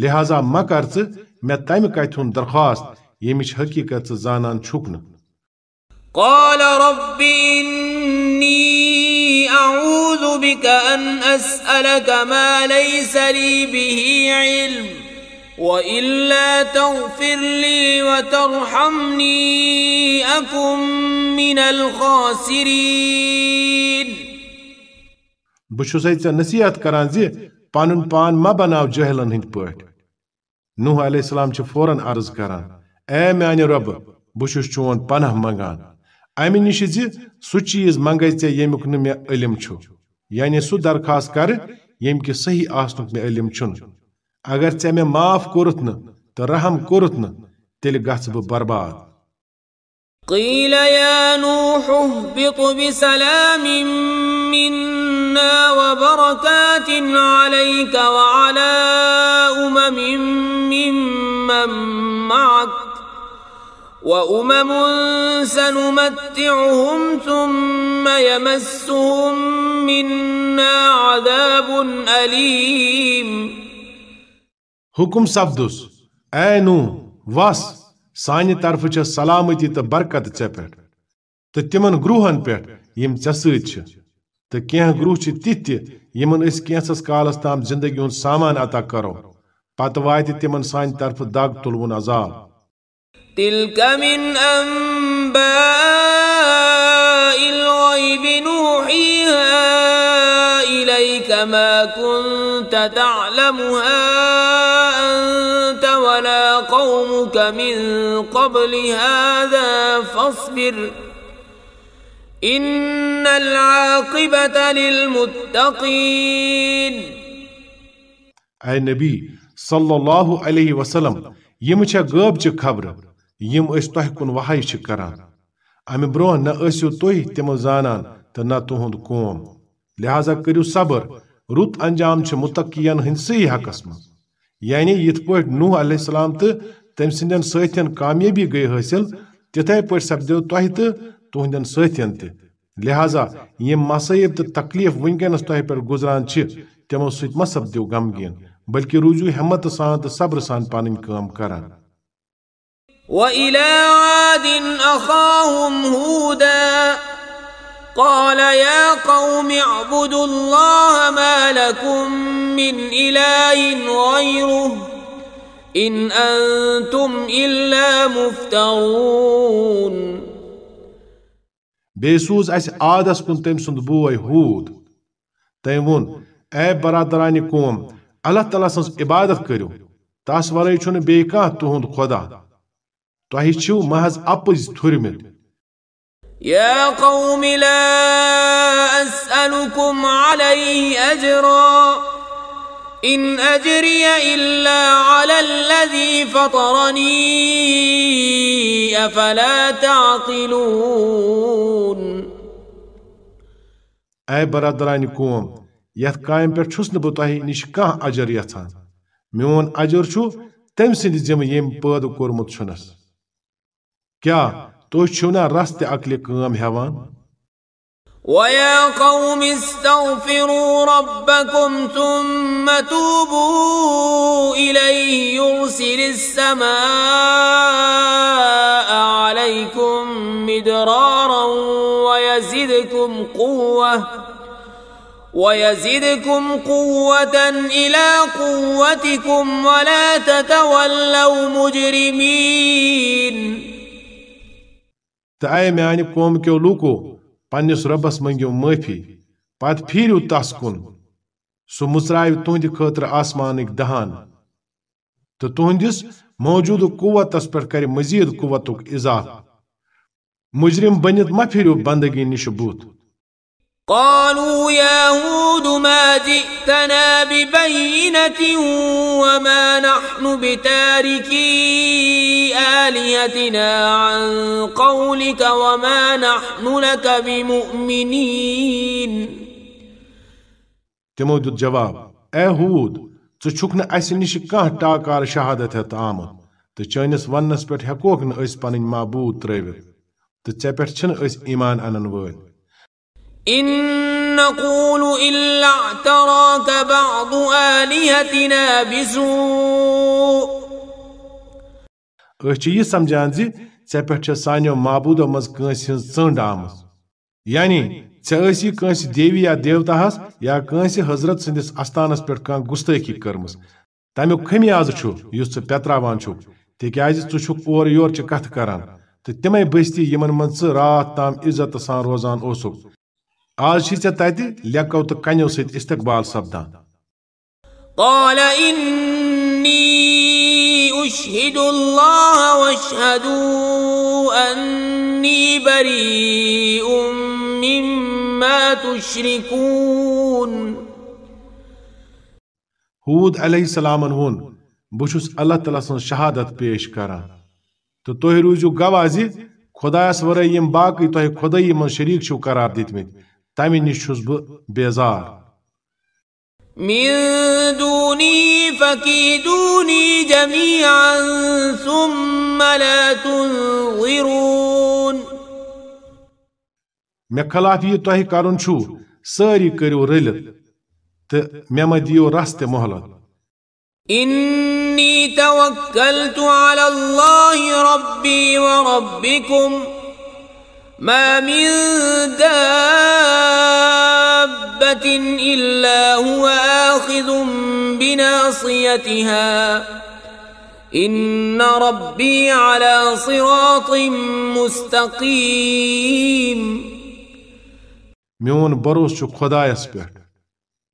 لہذا مہ کر ژٕ مےٚ تمہِ کتھِ ہُنٛد درخواست ییٚمِچ حقیٖقت ژٕ زانان چھُکھ نہٕ قال رب إني أعوذ بك أن أسألك ما ليس لي به علم وإلا تغفر لي وترحمني أكن من الخاسرين بہٕ چھُسے نصیحت کران زِ پنُن پان ما بناو جٲہلن ہٕنٛدۍ پٲٹھۍ۔ نوح علیہ السلام چھِ فوراً عرض کران، اے میانہِ رۄبہٕ بہٕ چون پناہ منگان۔ امہِ نِش زِ سُہ چیٖز منگے ژےٚ ییٚمیُک نہٕ مےٚ علم چھُ۔ یعنی سُہ درخواست کر ییٚمہِ کہِ صحیح آسنُک مےٚ علم چھُنہٕ اگر ژےٚ مےٚ معاف کوٚرُتھ نہٕ تہٕ رحم کوٚرُتھ نہٕ، تیٚلہِ گژھٕ بہٕ برباد۔ قيل يا نوح اهبط بسلام منا وبركات عليك وعلى أمم ممن معك وأمم سنمتعهم ثم يمسهم منا عذاب أليم. حکم سپدُس اے نو وس سانہِ طرفہٕ چھےٚ سلامتی تہٕ برکت ژےٚ پٮ۪ٹھ تہٕ تِمن گروہن پٮ۪ٹھ یِم ژےٚ سۭتۍ چھِ۔ تہٕ کینٛہہ گروہ چھِ تِتھ تہِ یِمن أسۍ کینٛژس کالس تام زندگی ہُنٛد سامان عطا کرو۔ پتہٕ واتہِ تِمن سانہِ طرفہٕ دگ تُلوُن عذاب۔ تلك من أنباء الغيب نوحيها إليك ما كنت تعلمها أنت ولا قومك من قبل هذا فاصبر۔ إن العاقبة للمتقين اے نبی صلی اللہ علیہ وسلم، یِم چھےٚ غٲبچہِ خبرٕ، یِم أسۍ تۄہہِ کُن وحی چھِ کران. امہِ برونٛہہ نہ ٲسِو تُہۍ تِمہٕ زانان تہٕ نہ تُہُنٛد قوم. لہذا کٔرِو صبر، رُت انجام چھُ مُتقین ہٕنٛدسٕے حقس منٛز. یعنی یِتھ پٲٹھۍ نوح علیہ السلام تہٕ تٔمۍ سٕنٛدٮ۪ن سٲتھٮ۪ن کامیٲبی گٔے حٲصِل، تِتھے پٲٹھۍ سپدیو تۄہہِ تہٕ تُہنٛدٮ۪ن سٲتھٮ۪ن تہِ۔ لہذا یِم مسٲیب تہٕ تکلیف وٕنکٮ۪نس تۄہہِ پٮ۪ٹھ گُزران چھِ تِمو سۭتۍ مہ سپدِو غمگیٖن بلکہِ روٗزِو ہٮ۪مت سان تہٕ صبرٕ سان پنٕنۍ کٲم کران۔ وإلى عاد أخاهم هودا قال يا قوم اعبدوا الله ما لكم من إله غيره إن أنتم إلا مفترون۔ بیٚیہِ سوز اس عادَس کن تم سُنٛد بوے ہوٗد تم ووٚن اے برادران قوم اللہ تعالیٰ سن عبادت کرو تس وَرٲے چھُنہٕ بیٚیہِ کانٛہہ تُہُنٛد خدا تۄہہِ چھِو محض اپز تھرمت يا قوم لا أسألكم عليه أجرا إن أجري إلا على الذي فطرني أفلا تعقلون. اے برادرانہِ قوم یتھ کامہِ پٮ۪ٹھ چھُس نہٕ بہٕ نِش کانٛہہ أجر یژھان میون أجر چھُ تٔمۍ سٕنٛدِ ذِمہٕ ییٚمۍ پٲدٕ کوٚرمُت چھُنس کیٛاہ تُہۍ چھِو نا رس تہِ عقلہِ کٲم ويا قوم استغفروا ربكم ثم توبوا إليه يرسل السماء عليكم مدرارا ويزدكم قوة ويزدكم قوة إلى قوتكم ولا تتولوا مجرمين. تأي میانہِ قوم کیو لوٗکو پنس ربس منگو معافی پت پھیرو تس کن۔ سہ مچرائے تہند خاطر آسمانک دہان۔ تو تہندس موجود قوتس پہ کر مزید قوت اضافہ۔ مجرم بنت ما پھرو بندگی نش بوت قالوا يا هود ما جئتنا ببينة وما نحن بتاركي آلهتنا عن قولك وما نحن لك بمؤمنين. تمو دیت جواب اے ہود ژٕ چھُکھ نہٕ اسہِ نِش کانٛہہ ٹاکار شہادت ہٮ۪تھ آمُت تہٕ چٲنِس وننس پٮ۪ٹھ ہٮ۪کوکھ نہٕ أسۍ پنٕنۍ معبوٗد ترٲوِتھ تہٕ ژےٚ پٮ۪ٹھ چھِنہٕ أسۍ ایمان انن وٲلۍ إن نقول إلا اعتراك بعض آلهتنا بسوء. أسۍ چھِ یہِ سمجھان زِ ژےٚ پٮ۪ٹھ چھےٚ سانیو معبوٗدو منٛز کٲنٛسہِ ہٕنٛز ژٔنٛڈ آمٕژ یعنی ژےٚ ٲسی کٲنٛسہِ دیوی یا دیوتاہس یا کٲنٛسہِ حضرت سٕنٛدِس استانس پٮ۪ٹھ کانٛہہ گُستٲخی کٔرمٕژ تمیُک خمیازٕ چھُ یُس ژٕ پٮ۪تراوان چھُکھ تِکیازِ ژٕ چھُکھ اورٕ یورٕ چہِ کتھٕ کران تہٕ تِمے بستی یِمن منٛز ژٕ راتھ تام عزت سان روزان اوسُکھ آز چھی ژےٚ تتہِ لیٚکو تہٕ کنیو سۭتۍ استقبال سپدان قال إني أشهد الله واشهدوا أني بريء مما تشركون۔ ہود علیہ السلامن ووٚن بہٕ چھُس اللہ تعالیٰ سٕنٛز شہادت پیش کران تہٕ تُہۍ روٗزِو گواہ زِ خۄدایس ورٲے یِم باقٕے تۄہہِ خۄدٲیی منٛز شریٖک چھِو قرار دِتمٕتۍ تمہِ نِش چھُس بہٕ بیزار. من دوني فكيدوني جميعا ثم لا تنظرون. مےٚ خلاف یہِ تۄہہِ کرُن چھُ سٲری کٔرِو رٔلِتھ تہٕ مےٚ مہ دِیو رس تہِ مۄہلت إني توكلت على الله ربي وربكم ما من دابة إلا هو آخذ بناصيتها. إن ربي على صراط مستقيم. میون بروس چھُ خۄدایس پٮ۪ٹھ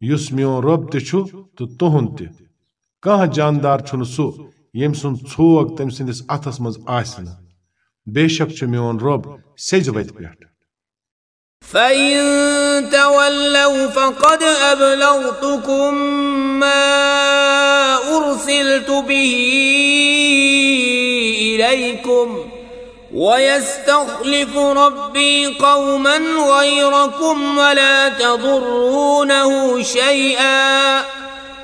یُس میون رۄب تہِ چھُ تہٕ تُہُنٛد تہِ کانٛہہ جاندار چھُنہٕ سُہ ییٚمۍ سُنٛد ژھوگ تٔمۍ سٕنٛدِس اتھس منٛز آسہِ نہٕ بے شک چھُ میون رۄب سیٚزِ وتہِ پٮ۪ٹھ فإن تولوا فقد أبلغتكم ما أرسلت به إليكم ويستخلف ربي قوما غيركم ولا تضرونه شيئا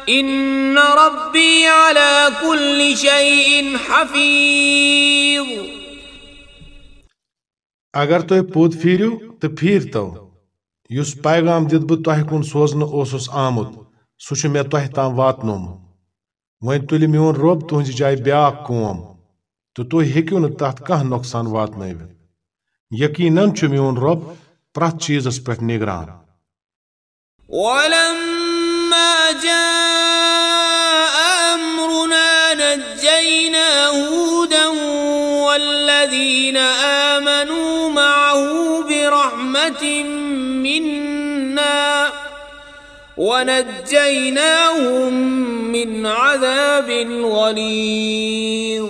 إن ربي على كل شيء حفيظ اگر تھی پوت پھیرو تو۔ پھیرتو اس پیغام دت بہ تہ کن سوزن اوسس آمت، سہ مے تہ تام واتنوم ون تل میون رب تہز جائے بیا قوم تو تھی ہوں نہ تت کھانا نقصان واتن یقیناً میون رب پریت چیزس پہ نگران۔ والذين آمنوا برحمة منا ونجيناهم من عذاب غليظ.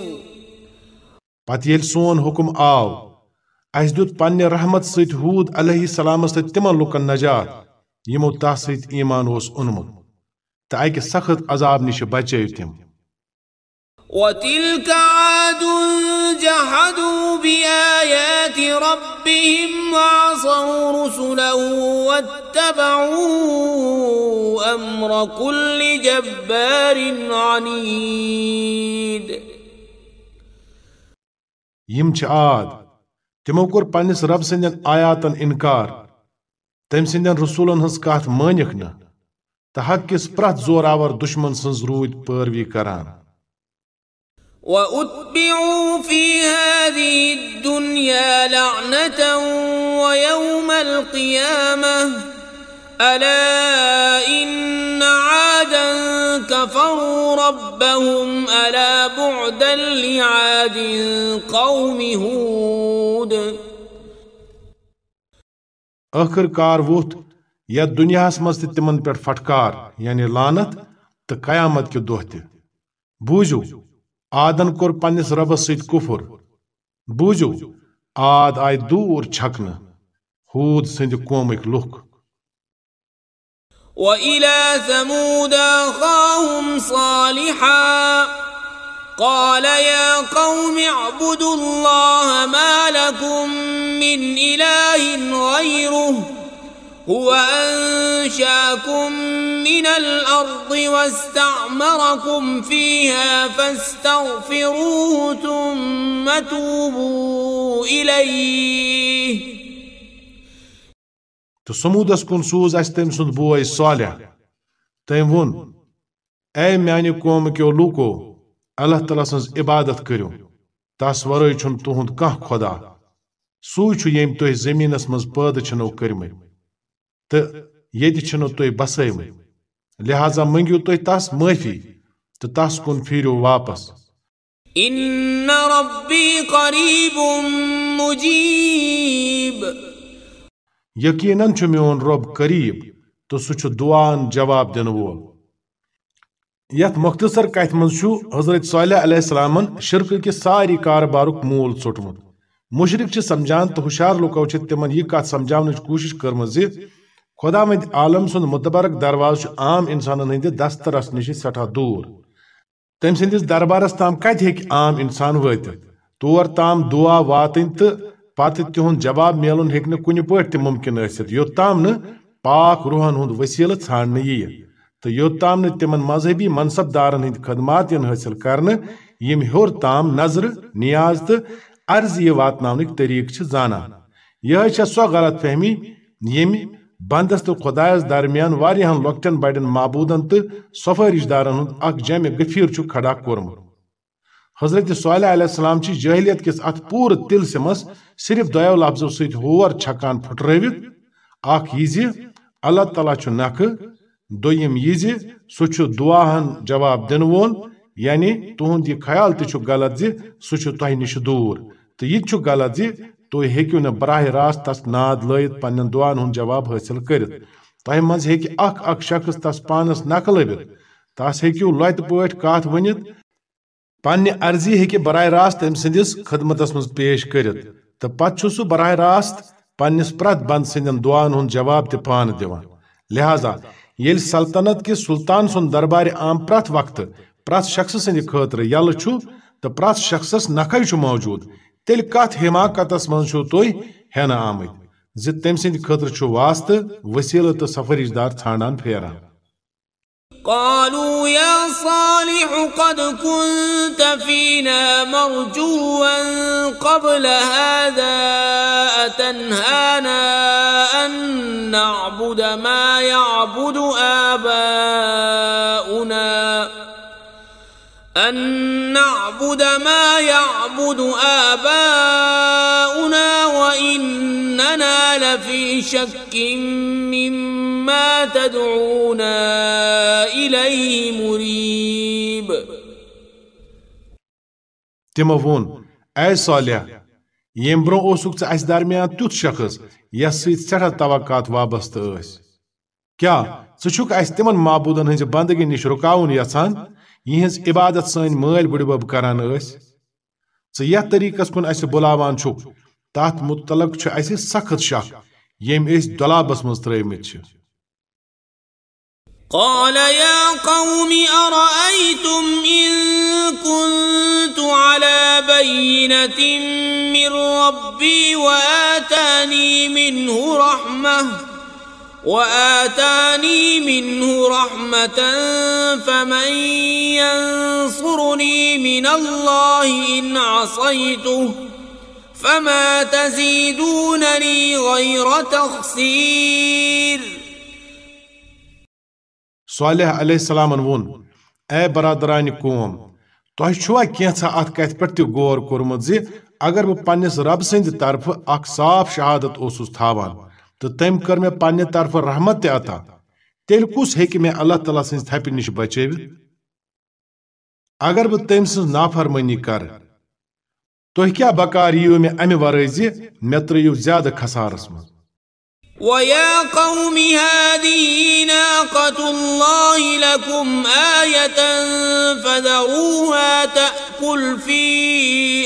پتہٕ ییٚلہِ سون حُکم آو. اَسہِ دیُت پننہِ رحمت سۭتۍ ہوٗد علیہ السلامس سۭتۍ تِمن لُکن نجات. یِمو تس سۭتۍ ایمان اوس اوٚنمُت تو اکہ سخت عذاب نش بچو تم وتلك عاد جحدوا بآيات ربهم وعصوا رسله واتبعوا أمر كل جبار عنيد. یم چھ عاد؟ تمو کور پنس رب سندین آیاتن انکار. تم سندین رسولن ہز کات مانک نہ تہ حق کس پرت زور آور دشمن سنز رود پیروی کران. وأتبعوا في هذه الدنيا لعنة ويوم القيامة. ألا إن عادا كفروا ربهم. ألا بعدا لعاد قوم هود. آخر کار ووت یا دنیاہس مز تہ تمن پہ فٹکار یعنی لانت تو قیامت کے دہ تہ۔ بوزو آدن کور پنس ربس ست کفر۔ بوزو آد آئی دور چھکن ہود سند قومک لکھ۔ وإلى ثمود أخاهم صالحا قال يا قوم اعبدوا الله ما لكم من إله غيره هو أنشأكم من الأرض واستعمركم فيها فاستغفروه ثم توبوا إليه. تو سمودس کن سوز اس تم سند بوے صالح تم ون اے میانہ قوم کیو لوکو اللہ تعالی سنز عبادت کرو تس ورٲے چھُنہٕ تُہُنٛد کانٛہہ خۄدا سُے چھُ ییٚمۍ تُہۍ زٔمیٖنس منٛز پٲدٕ چھِنو کٔرمٕتۍ تو یہ تھی بسم لہذا منگو تھی تس معافی تو تس کن پھیرو واپس ان ربی قریب مجیب یقیناً میون رب قریب تو سہ دعان جواب دن وول یت مختصر کت من حضرت صالح علیہ السلام شرک کس ساری کاربارک مول ژوٹمت مشرق سمجھان تو ہوشار لوکو تمن یہ کت سمجھا کوشش کرم خدا مند عالم سن متبرک درواز عام انسان ہند دسترس نش سٹھا دور۔ تم سندس دربارس تام کت عام انسان وات تور تام دعا واتن تو پتہ تہد جواب میلن ہیک کن پہ ممکن ثت یوتام ن پاک روحن ہند وسیلہ ژھانڈ یہ تو یوتام ن تمن مذہبی منصب دارن ہند خدمات ین حاصل کرنے یم ہور تام نظر، نیاز تو عرض یہ واتنک طریقہ زانان۔ یہ سو غلط فہمی یم بندس تو خدایس درمیان واریاہن لۄکٹٮ۪ن بڑٮ۪ن معبوٗدن تہٕ سفٲرِش دارن ہُنٛد اکھ جمع گفیٖر چھُ کھڑا کوٚرمُت۔ حضرت صالح علیہ السلام چھ جہلیت کس ات پوٗرٕ تلسمس صرف دۄیو لفظو سۭتۍ ہور چھکان پھٹرٲوِتھ اکھ یہِ زِ اللہ تعالیٰ چھُ نکھٕ دوٚیِم یہِ زِ سُہ چھُ دعاہن جواب دِنہٕ وول یعنی تُہُنٛد یہِ خیال تہِ چھُ غلط زِ سُہ چھُ تۄہہِ نِش دوٗر۔ تہٕ یہِ تہِ چھُ غلط زِ تھی ہیکو نا براہ راست تس ناد لائت پنن دعان ہن جواب حاصل کرت تہ مز ہیک اخ اخ شخص تس پانس نقل لبت تس ہیکو لت پٹ کات ونت پنہ عرضی ہیکہ براہ راست تم سندس خدمتس مز پیش کرت تو پتہ سہ براہ راست پنس پرت بند سندن دعان ہن جواب تہ پان دیوان لہذا یل سلطنت کس سلطان سن دربار عام پرت وقت پرت شخص سند خاطر یل تو پرت شخصس نخے موجود تیٚلہِ کتھ حماقتس منٛز چھُو تُہۍ ہینہ آمت زِ تٔمۍ سٕنٛدِ خٲطرٕ چھُ واسطہٕ وسیٖلہٕ تہٕ سفرش دار ژھانڈان پھیران قالوا يا صالح قد كنت فينا مرجوا قبل هذا أتنهانا أن نعبد ما يعبد آباؤنا. أن نعبد ما يعبد آباؤنا وإننا لفي شك مما تدعونا إليه مريب. تمو وون اے صالح یم برو اوسُکھ ژٕ اَسہِ درمیان تیُتھ شخص یس سۭتۍ سٮ۪ٹھاہ توقعات کیٛاہ ژٕ چھُکھ اَسہِ تِمن معبوٗدن ہٕنٛزِ بندگی نِش یژھان یہز عبادت سن مل بڑبب کران ژٕ یتھ طریقس کن اس بلاوان چھُکھ تتھ متعلق چھُ اسہِ سخت شک یم أسۍ دۄلابس منٛز ترٲومٕتۍ چھِ قال يا قوم أرأيتم إن كنت على بينة من ربي وآتاني منه رحمة؟ وآتاني منه رحمة فمن ينصرني من الله إن عصيته فما تزيدونني غير تخسير. صالح علیہ السلام وون اے برادران قوم تہ چھوا کینژھا ات کتھ پٮ۪ٹھ تہِ غور کوٚرمُت زِ اگر بہٕ پننِس رب سٕنٛدِ طرفہٕ اکھ صاف شہادت اوسُس تھاوان تو تم کر میں پنہ طرف رحمت تے عطا۔ تیل کس ہیکی میں اللہ تعالیٰ سنس تھپی نش بچے اگر بہ تم سن نافرمانی کر تو کیا بکار یو میں امی ورزی میں تریو زیادہ خسارس من وَيَا قَوْمِ هَذِهِ نَاقَةُ اللَّهِ لَكُمْ آيَةً فَذَرُوهَا تَأْكُلْ فِي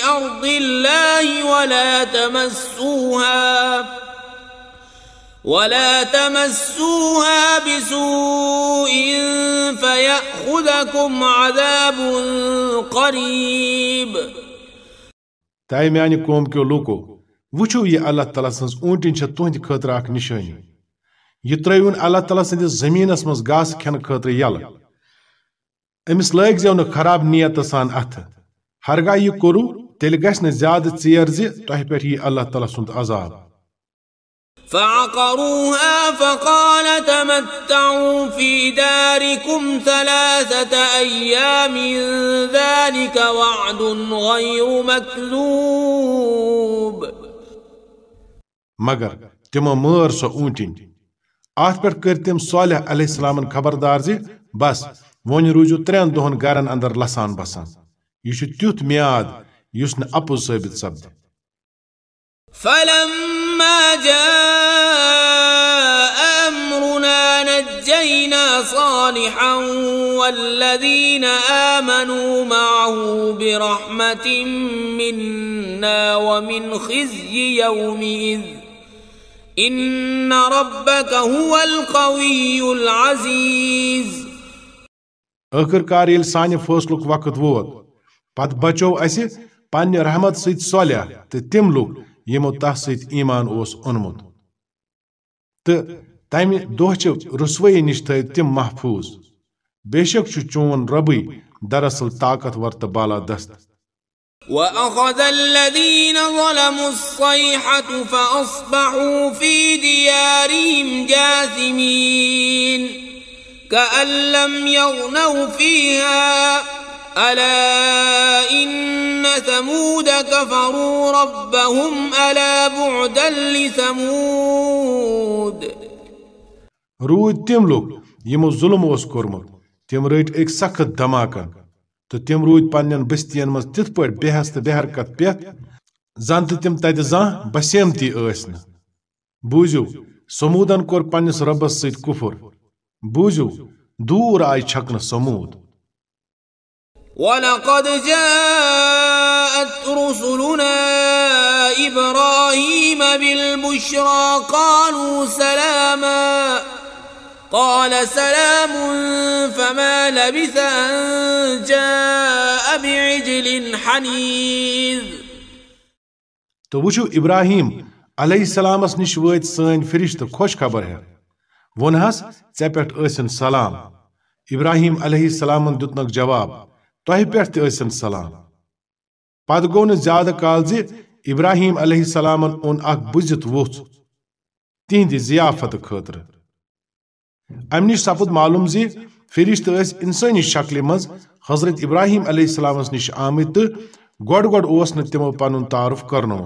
أَرْضِ اللَّهِ وَلَا تَمَسُّوهَا ولا تمسوها بسوء فيأخذكم عذاب قريب. تاي میانہِ قوم کیو لوٗکو وچھو یہ اللہ تعالیٰ سن اونٹن تہند خاطر اخ نشانی یہ ترون اللہ تعالیٰ سندس زمینس مز گاس کھن خاطر یل امس لگ زو خراب نیت سان ات ہرگاہ یہ کورو تیل گھس زیادہ ژیر زِ تہ پہ یہ اللہ تعالیٰ سند عذاب فعقروها فقال تمتعوا في داركم ثلاثة أيام ذلك وعد غير مكذوب. مگر تمو مر سو اونٹن آت پہ کر تم صالح علیہ السلام خبردار زی بس ون روزو ترین دہن گرن اندر لسان بسان. یہ تیت میاد یس نا اپوز ثابت سپد فلما جاء أمرنا نجينا صالحا والذين آمنوا معه برحمة منا ومن خزي يومئذ. إن ربك هو القوي العزيز. آخر کار ییٚلہِ سانہِ فٲصلُک وقت ووت. پتہٕ بچو اسہِ پننہِ رحمت سۭتۍ صالح تہٕ تِم لُکھ یِمو تس سۭتۍ ایمان اوس اوٚنمُت تہٕ تمہِ دۄہچہِ رسوٲیی نِش تِم محفوٗظ بے شک چون ربٕے دراصل طاقتور تہٕ بالادست وأخذ الذين ظلموا الصيحة فأصبحوا في ديارهم جاثمين كأن لم يغنوا فيها ألا إن ثمود كفروا ربهم ألا بعدا لثمود. روٗدۍ تِم لُکھ یِمو ظُلم اوس کوٚرمُت تِم رٔٹۍ أکۍ سخت دھماکن تو تم رود پنن بستین مز تت پٲٹھۍ بےٚحس تہٕ بےٚحرکت پٮ۪تھ زن تہٕ تم تتہِ زانٛہہ بسیمتی ٲسۍ نہٕ بوٗزِو، سموٗدن کوٚر پننس رۄبس سۭتۍ کُفُر. بوٗزِو، دوٗر آیہِ چھکنہٕ سموٗد. ولقد جاءت رسلنا إبراهيم بالبشرى قالوا سلاما قال سلام فما لبث أن جاء بعجل حنيذ تو وچھو ابراہیم علیہ السلامس نش وٲتۍ سٲنۍ فرشتہٕ خۄش خبر ہے۔ وونہس ژےٚ پٮ۪ٹھ سلام۔ ابراہیم علیہ السلامن دیُتنکھ جواب تہ پن سلام۔ پہ گو زیادہ کال زی ابراہیم علیہ السلام اون اخ بزت ووت تہند ضیافت خاطر ام نش سپد معلوم زی فرشت اس انسانی شکل مز حضرت ابراہیم علیہ السلام نش آمت تو گوڑ گوڑ اوس پن تعارف کرنو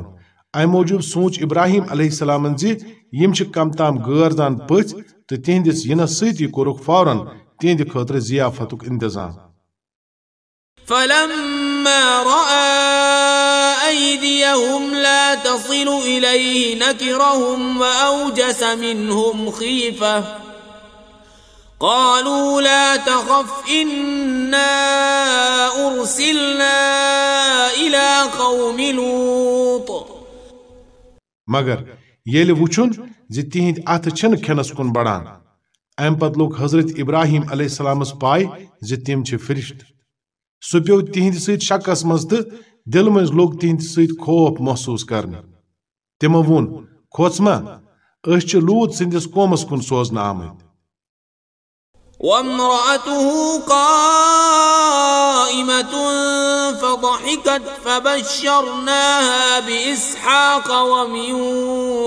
ام موجود سوچ ابراہیم علیہ السلام زی یم کم تام غیر دان پچ تو تہندس ینس ستی کورک فوراً تہند خاطر ضیافت انتظام۔ فلما رأى أيديهم لا تصل إليه نكرهم وأوجس منهم خيفة. قالوا لا تخف إنا أرسلنا إلى قوم لوط. مگر ییٚلہِ وٕچھُن زِ تِہنٛدۍ اتھٕ چھِنہٕ کھٮ۪نس کُن بڑان ام پت لوگ حضرت ابراہیم علیہ السلام پائے زِ تِم چھِ فرشت سُہ پیوٚو تِہنٛدِ سۭتۍ شکس منٛز تہٕ دِلہٕ منٛز لوٚگ تِہنٛدِ سۭتۍ خوف محسوٗس کرنہٕ تِمو ووٚن کھوژما أسۍ چھِ لوٗت سٕنٛدِس قومس کُن سوزنہٕ آمٕتۍ وامرأته قائمة فضحكت فبشرناها بإسحاق ومن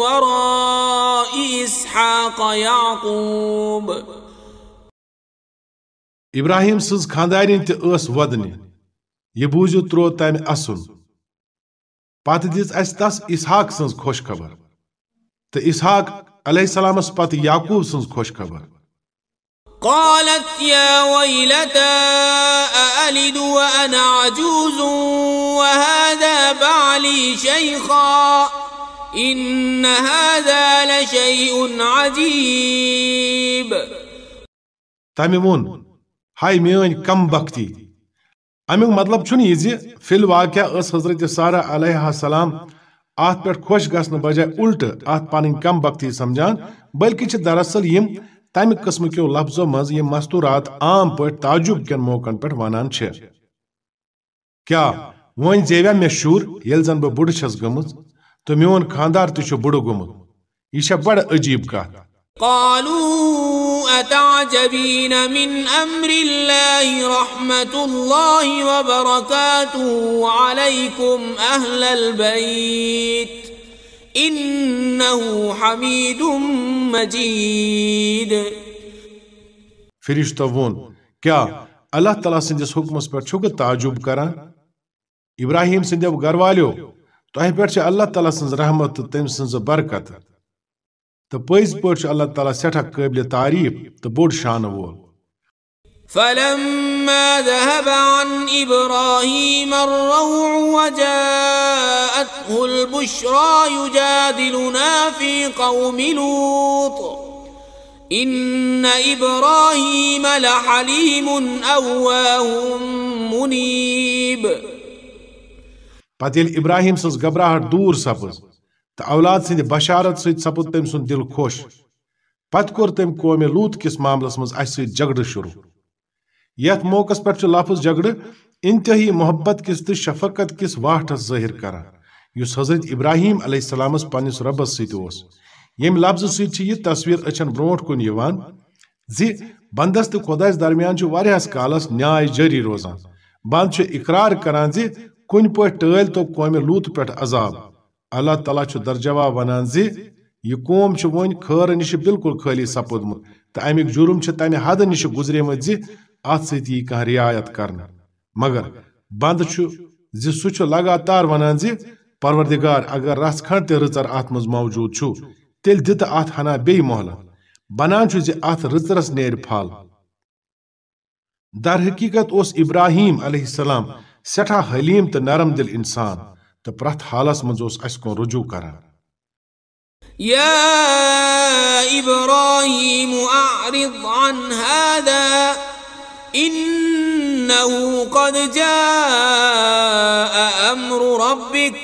وراء إسحاق يعقوب خانٛدارِنۍ تہِ ٲس وۄدنہِ یہِ بوٗزِتھ تروو تمہِ اَسُن پتہٕ دِژ اَسہِ تس اسحاق سٕنٛز خۄش خبر تہٕ اسحاق علیہ السلامس پتہٕ یعقوب سٕنٛز خۄش خبر قالت يا ويلتى أألد وأنا عجوز وهذا بعلي شيخا إن هذا لشيء عجيب تمہِ ہائی میون کم بختی۔ امیک مطلب چھن یہ زی جی، فی الواقع اس حضرت سارا علیہ السلام ات پہ خوش گھن بجائے الٹ ات پن کم بختی سمجھان، بلکہ دراصل یم تمہ قسم کیو لفظو مز یہ مستورات عام پہ تعجب کن موقعن پہ ونان کیا ون زیویا مے شر یل زن بہ بڑھ چھس گمز؟ تو میون خاندار تہ بڑھ گومت یہ بڑ عجیب کت قالوا أتعجبين من أمر الله رحمة الله وبركاته عليكم أهل البيت إنه حميد مجيد. فرشتو وون کیا اللہ تعالیٰ سندس حکمس پہ چھو تعجب کران ابراہیم سندیو گھر والیو تہ پہ اللہ تعالیٰ سن رحمت تو تم سن برکت۔ تو پز پہ اللہ تعالیٰ سٹھا قابل تعریف تو بوڑ شان وول فلما ذهب عن إبراهيم الروع وجاءته البشرى يجادلنا في قوم لوط. إن إبراهيم لحليم أواه منيب. پتہ ییٚلہِ ابراہیم سٕنٛز گھبراہٹ دوٗر سپٕز۔ تہٕ اولاد سٕنٛدِ بشارت سۭتۍ سپُد تٔمۍ سُنٛد دِل خۄش۔ پتہٕ کوٚر تٔمۍ قومہِ لوٗت معاملس منٛز اَسہِ سۭتۍ جگڑٕ شروع۔ یتھ موقعس پہ لفظ جگڑ انتہائی محبت کس تو شفقت کس واٹھس ظاہر کران۔ اس حضرت ابراہیم علیہ السلام پنس ربس ستوس یم لفظ ست یہ تصویر اچھن بروٹ کن یوان زی بندس تو خدائس درمیان واریاہس کالس نیائے جاری روزان۔ بند اقرار کران زی کن پہ ٹل تو قوم لوت پہ عذاب۔ اللہ تعالیٰ درجواب ونان زی یہ قوم ون خیر نش بالکل خالی سپودمت تو امیک جرم تمہ حد نش گزریمت زی ات سی کھانا رعایت کرنا مگر بند زی سہ لگاتار ونان زی پروردگار اگر رس کھنڈ تہ رژر ات مز موجود چھو تیل دت ات ہنا بی مہلت بنان زی ات رژرس نیر پھل در حقیقت اس ابراہیم علیہ السلام سٹھا حلیم تو نرم دل انسان تو پرت حالس مز اس کن رجوع کران يا إبراهيم أعرض عن هذا إنه قد جاء أمر ربك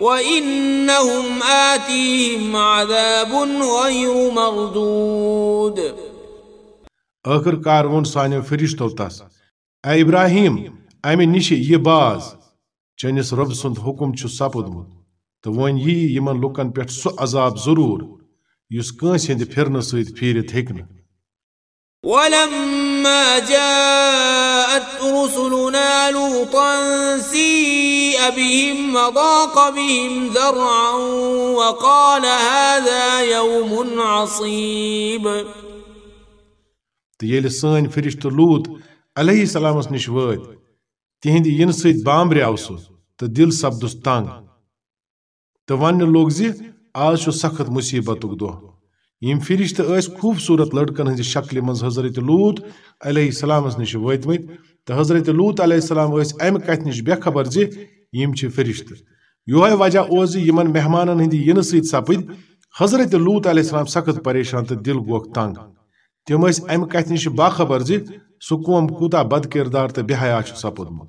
وإنهم آتيهم عذاب غير مردود. آخر کار وون سانیو فرشتو تس اے ابراہیم امہ نش یہ باز. چنس رب سند حکم چھ سپودمت تو ون یی یمن لکن پہ سہ عذاب ضرور. یس کٲنٛسہِ ہٕنٛدِ پھرنہٕ سۭتۍ پھیٖرِتھ ہیٚکہِ نہٕ ولما جاءت رسلنا لوطا سيء بهم وضاق بهم ذرعا وقال هذا يوم عصيب. تہٕ ییٚلہِ سٲنۍ فرشتہٕ لوٗت علیہ السلامس نِش وٲتۍ تِہنٛدِ یِنہٕ سۭتۍ بامبریٛاو سُہ تہٕ دِل سپدُس تنگ تہٕ وننہِ لوٚگ زِ آز چھُ سخت مُصیبتُک دۄہ یم فرشت اس خوبصورت لڑکن ہز شکل من حضرت لوت علیہ السلام نش وتمت تو حضرت لوت علیہ السلام اس ام کت نش بے خبر زی یم چھ فرشت یہ وجہ اوس یمن مہمانن ہند ین ست سپد حضرت لوت علیہ السلام سخت پریشان تو دل گوک تنگ تم اس ام کت نش باخبر زی سہ قوم کوتا بد کردار تو بے حیا سپودمت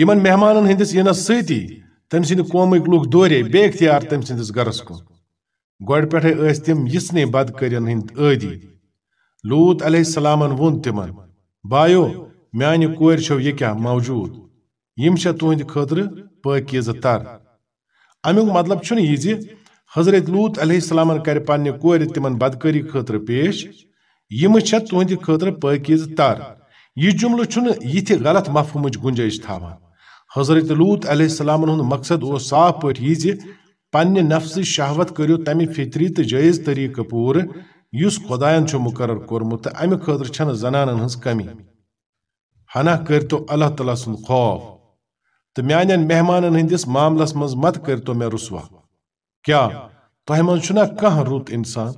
يمن مهمانن هندس ينس سيتي تم سند قومک لوگ دورے بے اختیار تم سندس گرس کن گۄڈٕ پٮ۪ٹھے ٲسۍ تِم یِژھنٕے بدکٔرین ہٕنٛدۍ عٲدی لوٗت علیہ السلامن ووٚن تِمن بایو میانہِ کورِ چھو یہِ کیٛاہ موجوٗد یِم چھےٚ تُہنٛدِ خٲطرٕ پٲکیٖزٕ تر امیُک مطلب چھُنہٕ یہِ زِ حضرت لوٗت علیہ السلامن کرِ پننہِ کورِ تِمن بدکٲری خٲطرٕ پیش یِمہٕ چھےٚ تُہنٛدِ خٲطرٕ پٲکیٖزٕ تر یہِ جملہٕ چھُنہٕ یِتھِ غلط مفہومٕچ گُنجٲیش تھاوان حضرت لوت علیہ السلام ہند مقصد او صاف پٲٹھۍ یہِ زِ پننہِ نفسٕچ شہوت کٔرِو تمہِ فطری تہٕ جٲیز طریقہٕ پوٗرٕ، یُس خۄدایَن چھُ مُقرر کوٚرمُت تہٕ امہِ خٲطرٕ چھنہٕ زنانن کمی۔ ہنا کٔرتو اللہ تعالیٰ سُنٛد خوف۔ تہٕ میانٮ۪ن مہمانن ہٕنٛدِس معاملس منٛز مت کٔرتو مےٚ رُسوا۔ کیٛاہ تۄہہِ منٛز چھُنا کانٛہہ رُت اِنسان؟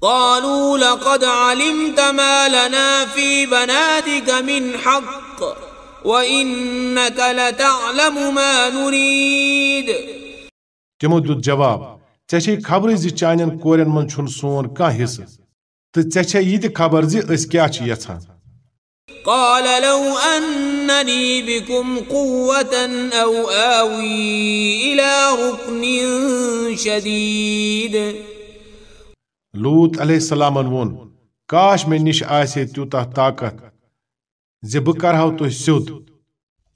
قالوا لقد علمت ما لنا في بناتك من حق۔ وإنك لتعلم ما نريد تمو دیُت جواب ژےٚ چھے خبرٕے زِ چانٮ۪ن کورٮ۪ن منٛز چھُنہٕ سون کانٛہہ حصہٕ تہٕ ژےٚ چھے یہِ تہِ خبر زِ أسۍ کیٛاہ چھِ یژھان۔ قال لو أن لي بكم قوة أو آوي إلى ركن شديد۔ لوٗت علیہ السلامن ووٚن کاش مےٚ نِش آسہِ تیوٗتاہ طاقت زِ بہٕ کرہو تُہۍ سیوٚد۔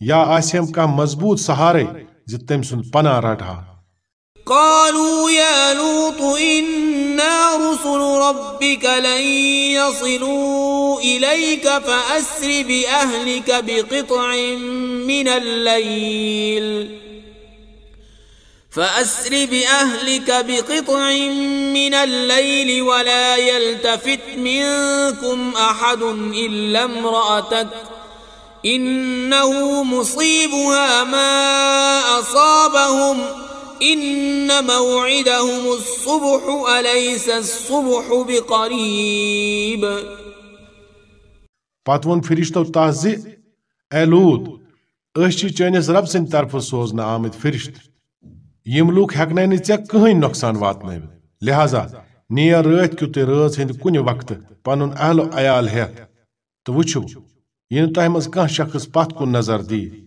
یا آسیم کانٛہہ مضبوٗط سہارے زِ تٔمۍ سُنٛد پناہ رٹہا قالوا يا لوط إنا رسل ربك لن يصلوا إليك فأسر بأهلك بقطع من الليل فأسر بأهلك بقطع من الليل ولا يلتفت منكم أحد إلا امرأتك إنه مصيبها ما أصابهم إن موعدهم الصبح أليس الصبح بقريب. پتہٕ ووٚن فرشتو زِ اے لوٗت أسۍ رب سٕنٛدِ طرفہٕ سوزنہٕ آمٕتۍ فرشتہٕ یم لوگ ہیکن ے کہین نقصان واتن لہذا نیر رات کیو تھی رات ہند کن وقت پن اہل عیال ہیت تو وچھو یہ تہ مز کان شخص پت کن نظر دی۔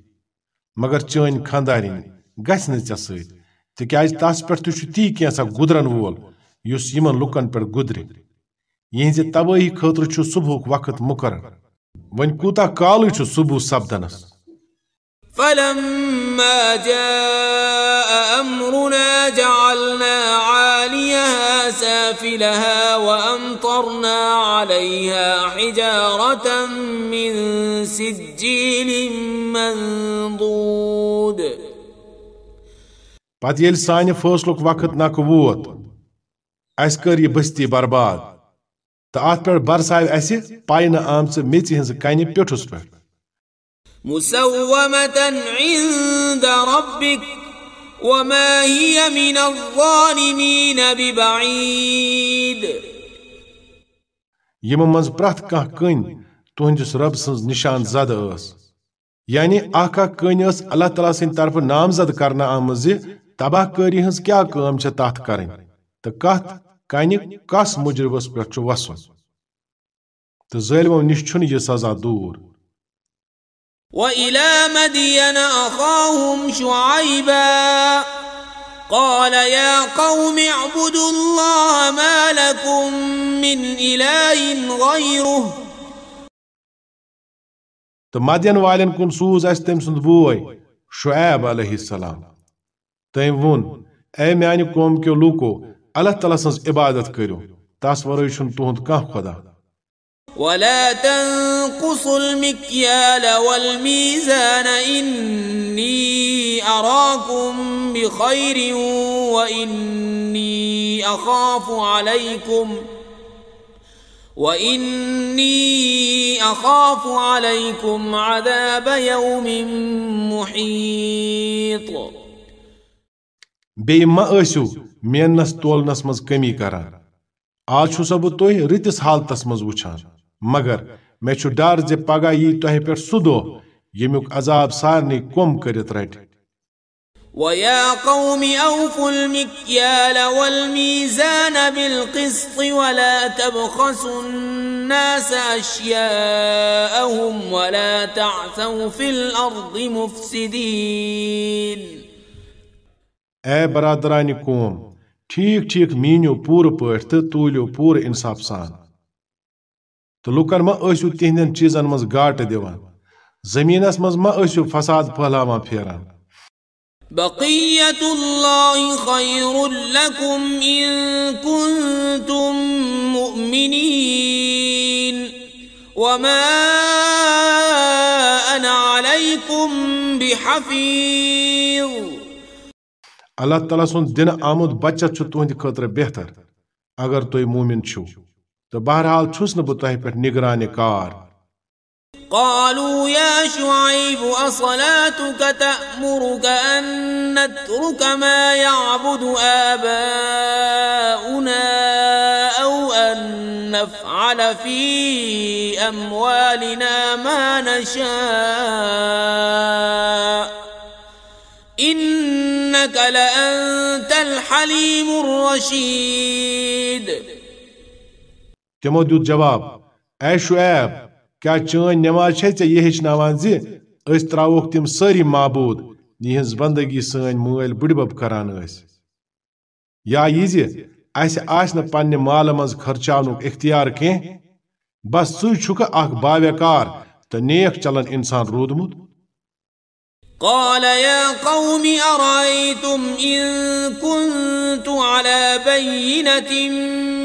مگر چین خاندارن گھ نا ست تاز تس پہ تی کی گدرن وول اس لکن پہ گدر۔ یہ تباہی خاطر صبح وقت مقرر۔ ون کوتہ کال صبح سپدنس؟ فلما جاء أمرنا جعلنا عاليها سافلها وأمطرنا عليها حجارة من سجيل منضود. پتہٕ ییٚلہِ سانہِ فٲصلُک وقت نکھٕ ووت اَسہِ کٔر یہِ بستی برباد تہٕ اَتھ پٮ۪ٹھ برساو اَسہِ پاینہٕ آمژٕ میژِ ہٕنٛزِ کنہِ پیوٚٹھُس پٮ۪ٹھ عند ربك وما هي من الظالمين ببعيد. یِمو منٛز پرٛٮ۪تھ کانٛہہ کٔنۍ تُہنٛدِس رب سٕنٛز نِشان زد ٲس. یعنی اکھ اکھ کٔنۍ ٲس اللہ تعالیٰ سٕنٛدِ طرفہٕ نامزد کرنہٕ آمٕژ زِ تباہ کٲری ہٕنٛز کیٛاہ کٲم چھےٚ تتھ کرٕنۍ تہٕ کتھ کس مُجربس پٮ۪ٹھ چھُ وسُن. تہٕ ظٲلمو نِش چھُنہٕ یہِ سزا دوٗر۔ وإلى مدين أخاهم شعيبا قال يا قوم اعبدوا الله ما لكم من إله غيره. تہٕ مدین والٮ۪ن کُن سوٗز اَسہِ تٔمۍ سُنٛد بوے شعیب علیہ السلام تٔمۍ ووٚن اے میانہِ قوم کیو لوٗکو اللہ تعالیٰ سٕنٛز عبادت کٔرِو تس ورٲے چھُنہٕ تُہُنٛد کانٛہہ خۄدا ولا تنقصوا المكيال والميزان إني أراكم بخير وإني أخاف عليكم وإني أخاف عليكم عذاب يوم محيط. بیٚیہِ ما ٲسِو محنس تولنس منٛز کمی کران آز چھُسا بہٕ رٕتِس حالتس منٛز مگر مےٚ چھُ ڈر زِ پگاہ یی تۄہہِ پٮ۪ٹھ سُہ دۄہ ییٚمیُک عذاب سارنٕے کوٚم کٔرِتھ رٹہِ ويا قوم أوفوا المكيال والميزان بالقسط ولا تبخسوا الناس أشياءهم ولا تعثوا في الأرض مفسدين۔ اے برادرانہِ قوم ٹھیٖک ٹھیٖک میٖنِو پوٗرٕ پٲٹھۍ تہٕ توٗلِو پوٗرٕ اِنصاف سان۔ تو لکن ما ایسو تہندین چیزن مز گاٹ دیوان زمینس مز ما ایسو فساد پھلاما پھیران بقیت اللہ خیر لکم ان کنتم مؤمنین وما انا علیکم بحفیظ اللہ تعالیٰ سن دن آمد بچت چھو تہندِ خطر بہتر اگر تُہۍ مومن چھو تہٕ بہرحال چھُس نہٕ بہٕ تۄہہِ پٮ۪ٹھ نگرانہِ کار۔ قالوا يا شعيب أصلاتك تأمرك أن نترك ما يعبد آباؤنا أو أن نفعل في أموالنا ما نشاء. إنك لأنت الحليم الرشيد. تمو دیت جواب، اے شعیب، کیا چین نماز چھے ے یہ ہچناوان زی اس تراوک تم ساری معبود یہز بندگی سن مل بڑبب کران اس یا یہ زی آس نہ پنہ مال مز خرچانک اختیار کی بس سوئی چھکہ اخ باویکار تو نیک چلن انسان رودمت۔ قال يا قوم أرأيتم إن كنت على بينة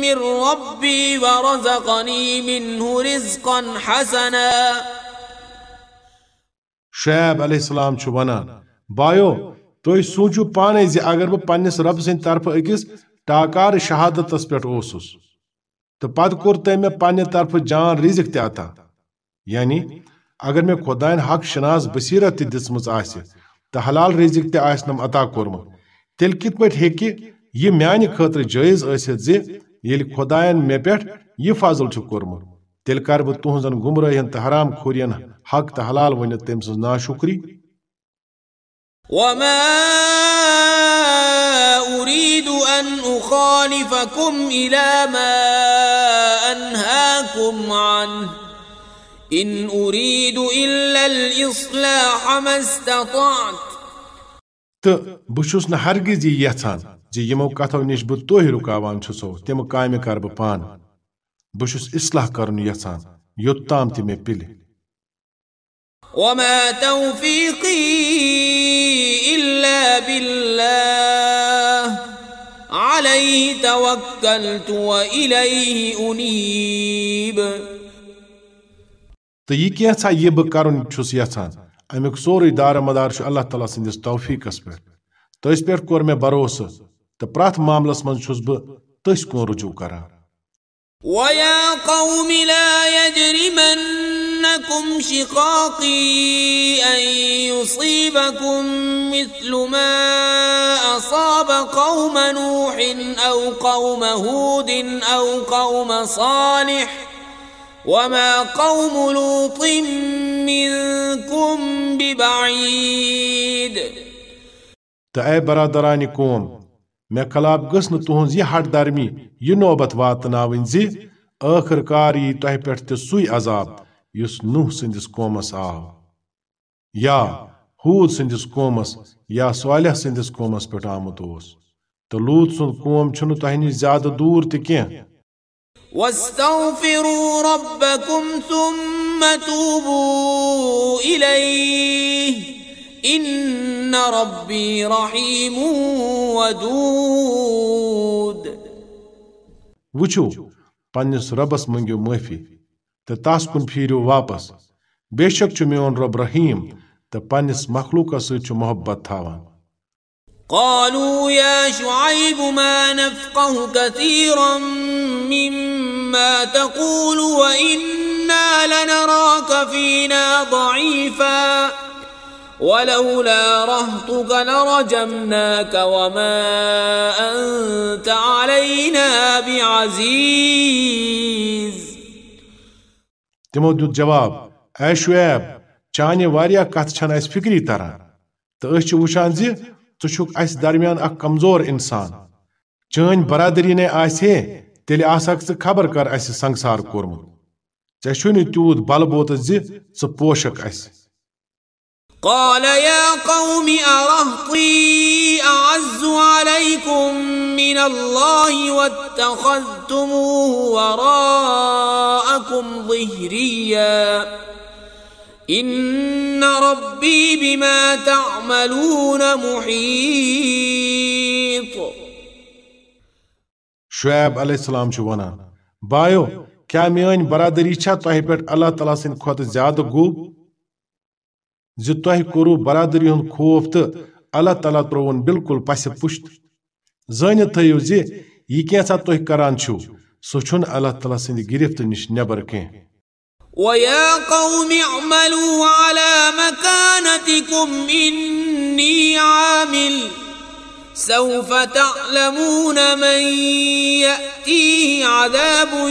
من ربي ورزقني منه رزقا حسنا. شعیب علیہ السلام چھُ ونان بایو تُہۍ سوٗنچِو پانے زِ اگر بہٕ پننِس رب سٕنٛدِ طرفہٕ أکِس ٹاکار شہادتس پٮ۪ٹھ اوسُس تہٕ پتہٕ کوٚر تٔمۍ مےٚ پننہِ طرفہٕ جان رِزق تہِ عطا یعنی اگر میں خدائن حق شناس بصیرت تہ دژمز تو حلال رزق تہ آسنم عطا کورمت۔ تیل کت پہ ہیکہ یہ میانہ خاطر جائز ثت زی یل خدائن مے پہ یہ فضل کورمت تیل کر بہ تہذن گمراہین تو حرام خورین حق تو حلال ونت تم سن ناشکری۔ وما أريد أن أخالفكم إلى إن أريد إلا الإصلاح ما استطعت. تہٕ بہٕ چھُس نہٕ ہرگِز یہِ یژھان زِ یِمو کتھو نِش بہٕ تُہۍ رُکاوان چھُسو تِم کامہِ کر بہٕ پانہٕ بہٕ چھُس اصلاح کرُن یژھان یوٚتام تہِ مےٚ پِلہِ وما توفيقي إلا بالله. عليه توكلت وإليه أنيب تہٕ یہِ کینٛژھا یہِ بہٕ کرُن چھُس یژھان امیُک سورُے دارٕ مدار چھُ اللہ تعالیٰ سٕنٛدِس توفیٖقس پٮ۪ٹھ تٔسۍ پٮ۪ٹھ کوٚر مےٚ بروسہٕ تہٕ پرٛٮ۪تھ معاملس منٛز چھُس بہٕ تٔسۍ کُن رجوع کران ويا قوم لا يجرمنكم شقاقي أن يصيبكم مثل ما أصاب قوم نوح أو قوم هود أو قوم صالح وما قوم لوط منكم ببعيد تہٕ اے برادرانہِ قوم مےٚ خلاف گٔژھ نہٕ تُہنٛز یہِ ہٹ درمی یہِ نوبت واتناوٕنۍ زِ ٲخٕر کار یی تۄہہِ پٮ۪ٹھ تہِ عذاب یُس نوح سٕنٛدِس قومس آو، یا ہوٗد سٕنٛدِس قومس، یا صالح سٕنٛدِس قومس پٮ۪ٹھ آمُت اوس۔ تہٕ لوٗت سُنٛد قوم چھُنہٕ تۄہہِ نِش زیادٕ دوٗر تہِ کینٛہہ۔ واستغفروا ربكم ثم توبوا إليه. إن ربي رحيم ودود. وٕچھو پننِس رۄبس منٛگِو معٲفی تہٕ تس کُن پھیٖرِو واپس. بے شک میون رۄب رحیٖم تہٕ پننِس مخلوٗقس محبت تھاوان قالوا يا شعيب ما نفقه كثيرا مما تقول وإنا لنراك فينا ضعيفا. ولولا رهطك لرجمناك وما أنت علينا بعزيز. تمو دیت جواب اے شعیب چانہ واریاہ کت چھن اس فکری تران تو اس چھ وچھان زِ ژٕ چھُکھ اسہِ درمیان اکھ کمزور إنسان. چٲنۍ برادری نے آسہِ تیٚلہِ آسکھ ژٕ خبر کر اسہِ سنگسار کوٚرمُت ژےٚ چھُے نہٕ تیوٗت بل بوتہٕ زِ قال يا قوم أرهطي أعز عليكم من الله واتخذتموه وراءكم ظهريا۔ إن ربي بما تعملون محيط۔ شعیب علیہ السلام چھُ ونان بایو کیا میٲنۍ برادری چھا تۄہہِ پٮ۪ٹھ اللہ تعالیٰ سٕنٛدِ کھۄتہٕ زیادٕ گوٚب؟ زِ تۄہہِ کوٚروٕ برادری ہُنٛد خوف تہٕ اللہ تعالیٰ ترووُن بالکل پسہِ پُشت۔ زٲنِتھ تھٲیِو زِ یہِ کینٛژھا تُہۍ کران چھِو؟ سُہ چھُنہٕ اللہ تعالیٰ سٕنٛدِ گرفت نِش نٮ۪بر کینٛہہ ويا قوم اعملوا على مكانتكم إني عامل۔ سوف تعلمون من يأتيه عذاب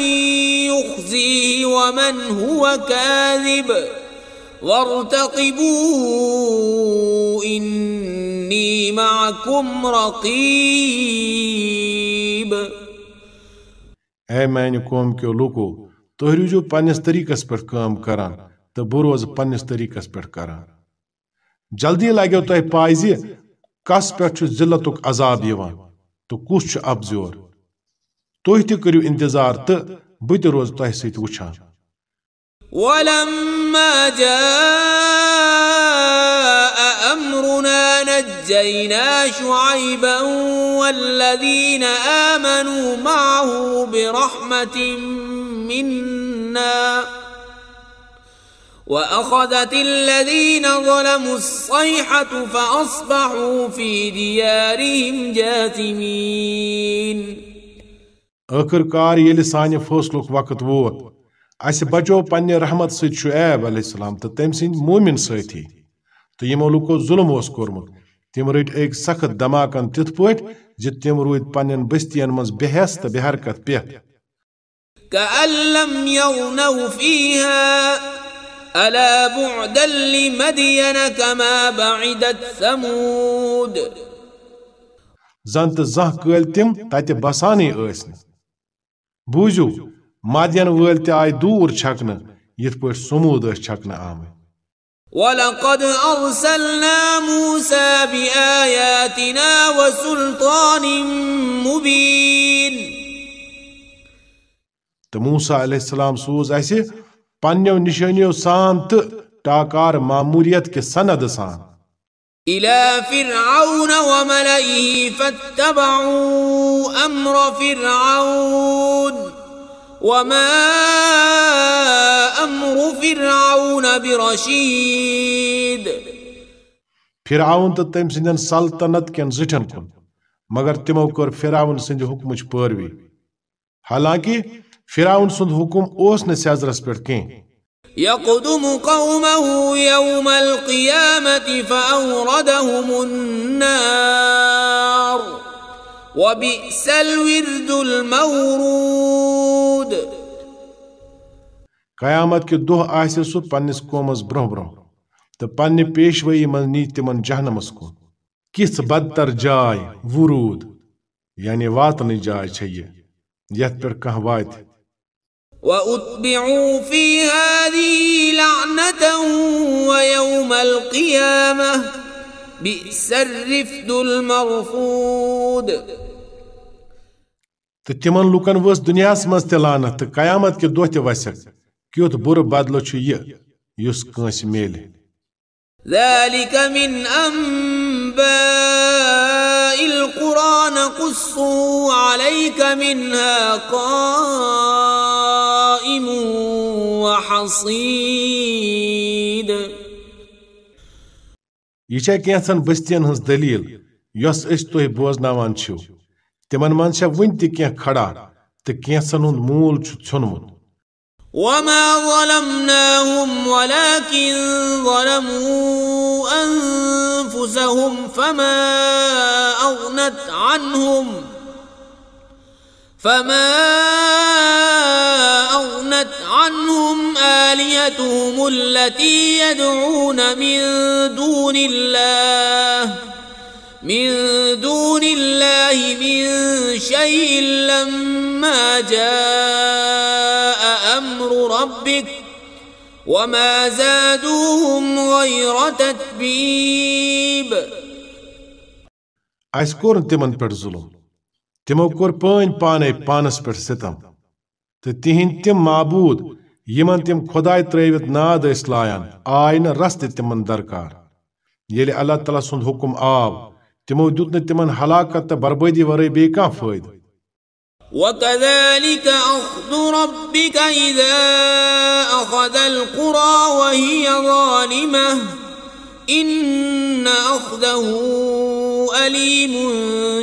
يخزيه ومن هو كاذب. وارتقبوا إني معكم رقيب. اے میانہِ قوم کیو لوٗکو تُہۍ روٗزِو پننِس طریٖقس پٮ۪ٹھ کٲم کران تہٕ بہٕ روزٕ پننِس طریٖقس پٮ۪ٹھ کران۔ جلدی لگیو تۄہہِ پاے کس پٮ۪ٹھ چھُ ذلتُک عذاب یِوان تہٕ کُس چھُ ابزور تُہۍ تہِ کٔرِو انتظار تہٕ بہٕ تہِ روزٕ تۄہہِ سۭتۍ وٕچھان۔ ولما جاء أمرنا نجينا شعيبا والذين آمنوا معه برحمة منا۔ وأخذت الذين ظلموا الصيحة فأصبحوا في ديارهم جاثمين. آخر کار ییٚلہِ سانہِ فٲصلُک وقت ووت اسہِ بچو پننہِ رحمت سۭتۍ شعیب علیہ السلام تہٕ تٔمۍ سٕنٛدۍ مومِن سٲتھی تہٕ یِمو لُکو ظُلم اوس کوٚرمُت تِم رٔٹۍ أکۍ سخت دماکن تِتھ پٲٹھۍ زِ تِم روٗدۍ پننٮ۪ن بستین منٛز بے حیس تہٕ بے حرکت پٮ۪تھ ألا بعدا لمدين كما بعدت ثمود. زن تہٕ زانٛہہ کٲلۍ تِم تتہِ بسانٕے ٲسۍ نہٕ بوٗزِو مدین وٲلۍ تہِ آیہِ دوٗر چھکنہٕ یِتھ پٲٹھۍ سموٗد ٲسۍ چھکنہٕ آمٕتۍ ولقد أرسلنا موسى بآياتنا وسلطان مبين. تہٕ موسیٰ علیہ السلام سوز اسہِ پنو نشانیو سان تو ٹاکار معمولیت کے سند سان۔ الى فرعون وملئه فاتبعوا امر فرعون وما امر فرعون برشید فرعون تو تم سندن سلطنت کن زٹھن کن مگر تمو کور فرعون سند حکمچ پروی حالانکہ فرعون سند حکم اوس نہ سیازرس پٹھ کین یقدم قومه یوم القیامت فأوردهم النار وبئس الورد المورود قیامت کے دہ آسہ سہ پنس قومس برہ برہ تو پنہ پیشوئی من نی تمن جہنمس کو کس بدتر جائے ورود یعنی واتن جائے یہ یت پہ کھانا وات وأتبعوا في هذه لعنة ويوم القيامة. بئس الرفد المرفود. تہٕ تِمن لُکن ؤژھ دُنیاہس منٛز تہِ لانت تہٕ قیامت کہِ دۄہ تہِ وسٮ۪کھ کیُتھ بُرٕ بدلہٕ چھُ یہِ یُس کٲنٛسہِ میلہِ ذلك من أنباء القرى نقصه عليك منها قائم وحصيد یہِ چھےٚ کینٛژن بستین ہٕنٛز دٔلیٖل یۄس أسۍ تُہۍ بوزناوان چھِو تِمن منٛز چھےٚ وُنہِ تہِ کینٛہہ کھڑا تہٕ کینٛژن ہُنٛد موٗل چھُ ژھیوٚنمُت وما ظلمناهم ولكن ظلموا انفسهم فما اغنت عنهم فما اغنت عنهم الهتهم التي يدعون من دون الله من دون الله من شيء لما جاء أمر ربك وما زادوهم غير تتبيب. اس کوٚر تِمن پٮ۪ٹھ ظُلم تِمو کوٚر پٲنۍ پانے پانس پٮ۪ٹھ ستم تہٕ تِہنٛدۍ تِم معبوٗد یِمن تِم خۄداے ترٲوِتھ ناد ٲسۍ لایان آے نہٕ رس تِمن درکار ییٚلہِ اللہ تعالیٰ سُنٛد حُکم آو تِمو دیُت نہٕ تِمن ہلاکت تہٕ بربٲدی ورٲے بیٚیہِ کانٛہہ فٲیدٕ وكذلك أخذ ربك إذا أخذ القرى وهي ظالمة إن أخذه أليم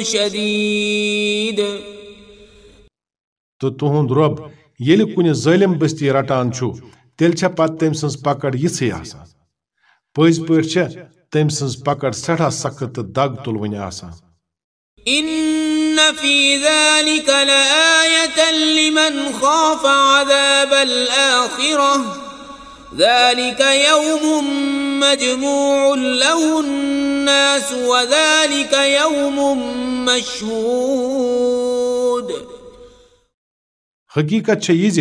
شديد ظٲلِم بستی رٹان چھُ تیٚلہِ چھےٚ پتہٕ تٔمۍ سٕنٛز پکڑ یِژھٕے آسان۔ پٔزۍ پٲٹھۍ چھےٚ تٔمۍ سٕنٛز پکڑ سٮ۪ٹھاہ سخت تہٕ دگ تُلوٕنۍ آسان۔ إن في ذلك لآية لمن خاف عذاب الآخرة ذلك يوم مجموع له الناس وذلك يوم مشهود حقیقت چھےٚ یہِ زِ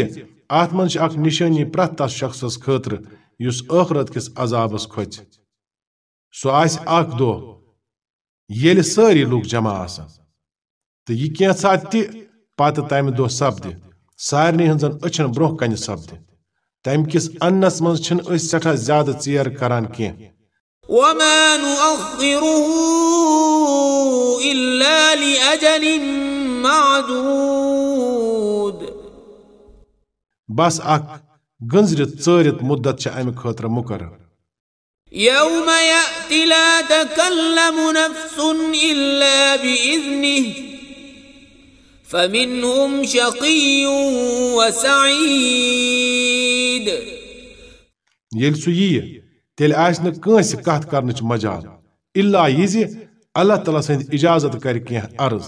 اتھ منٛز چھِ اکھ نشٲنی پرٛٮ۪تھ تس شخصس خٲطرٕ یُس ٲخرت کِس عذابس کھوژِ سُہ آسہِ اکھ دۄہ ییٚلہِ سٲری لُکھ جمع آسان تہٕ یہِ کینٛژھا تہِ پتہٕ تمہِ دۄہ سپدِ سارنٕے ہٕنٛزن أچھن برٛونٛہہ کنہِ سپدِ تمہِ کِس اننس منٛز چھِنہٕ أسۍ سٮ۪ٹھاہ زیادٕ ژیر کران کینٛہہ وما نؤخره إلا لأجل معدود بس اک گنزرت ثرت مدت امہ خاطر مقرر۔ يوم يأتي لا تكلم نفس إلا بإذنه فمنهم شقي وسعيد يل سوية تل آسن كنس كات كارنش مجال إلا يزي الله تعالى سند إجازة كر كيه أرز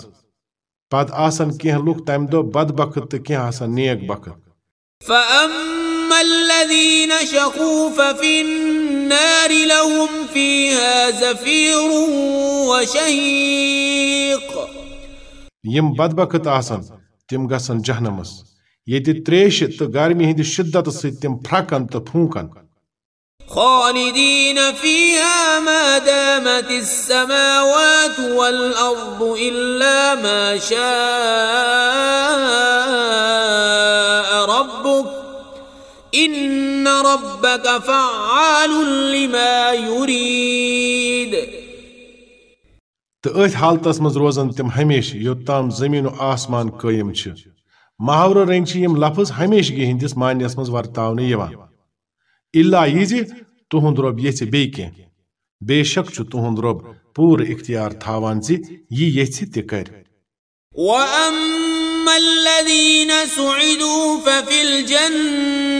بعد آسن كيه لوك تايم دو بد بخت كيه آسن نيك بخت۔ فأما الذين شقوا ففي النار لهم فيها زفير وشهيق. یِم بدبخت آسن تِم گژھن جہنمس. ییٚتہِ تریشہِ تہٕ گرمی ہٕنٛدِ شِدت سۭتۍ تِم پھرکن پھوٗنکن. خالدين فيها ما دامت السماوات والأرض إلا ما شاء إن ربك فعال لما يريد تہٕ أتھۍ حالتس منٛز روزن تِم ہمیشہِ یوٚتام زٔمیٖن و آسمان قٲیِم چھِ۔ محاورٕ رنٛگۍ چھِ یِم لفظ ہمیشگی ہٕنٛدِس معنیَس منٛز ورتاونہٕ یِوان۔ الا یہِ زِ تُہُنٛد رۄب یژھِ بیٚیہِ کینٛہہ۔ بے شک چھُ تُہُنٛد رۄب پوٗرٕ اختیار تھاوان زِ یہِ یژھِ تہِ کرِ۔ وأما الذين سعدوا ففي الجنة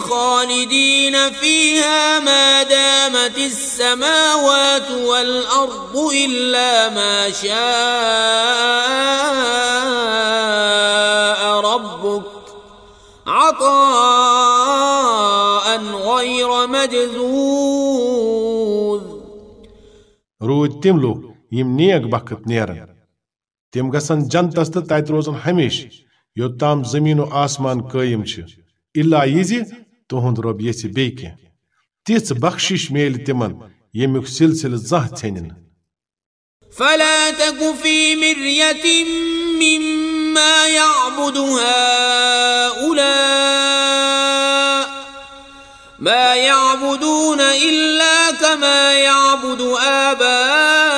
خالدين فيها ما دامت السماوات والأرض إلا ما شاء ربك. عطاء غير مجذوذ. روٗدۍ تِم لُکھ یِم نیک بخت نیرن تِم گژھن جنتس تہٕ تتہِ روزن ہمیشہِ یوٚتام زٔمیٖن و آسمان قٲیِم چھِ الا زِ تُہُنٛد رۄب یژھِ بیٚیہِ تِژھ بخشش میلہِ تِمن سلسلہٕ زانٛہہ ژھیٚنہِ نہٕ فلا تك في مرية مما يعبد هؤلاء ما يعبدون إلا كما يعبد آباؤهم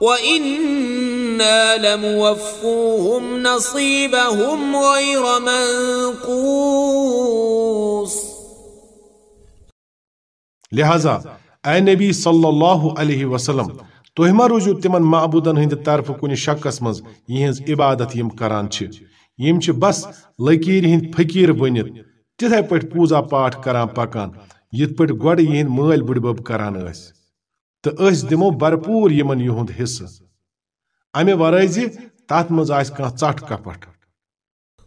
وإنا لموفوهم نصيبهم غير منقوص۔ لہذا، اے نبی صلی اللہ علیہ وسلم، تُہۍ ما روٗزِو تِمن معبوٗدن ہٕنٛدِ طرفہٕ کُنہِ شکس منٛز یِہنٛز عبادت یِم کران چھِ، یِم چھِ بس لکیٖر ہٕنٛدۍ فقیٖر بٔنِتھ، تِتھے پٲٹھۍ پوٗزا پاٹھ کران پکان، یِتھ پٲٹھۍ گۄڈٕ یِہنٛدۍ مٲلۍ بٕڈبب کران ٲسۍ۔ تو اس دمو برپور یمن یہند حصہ۔ امہ ورائے زی تات مز آس کان ژٹ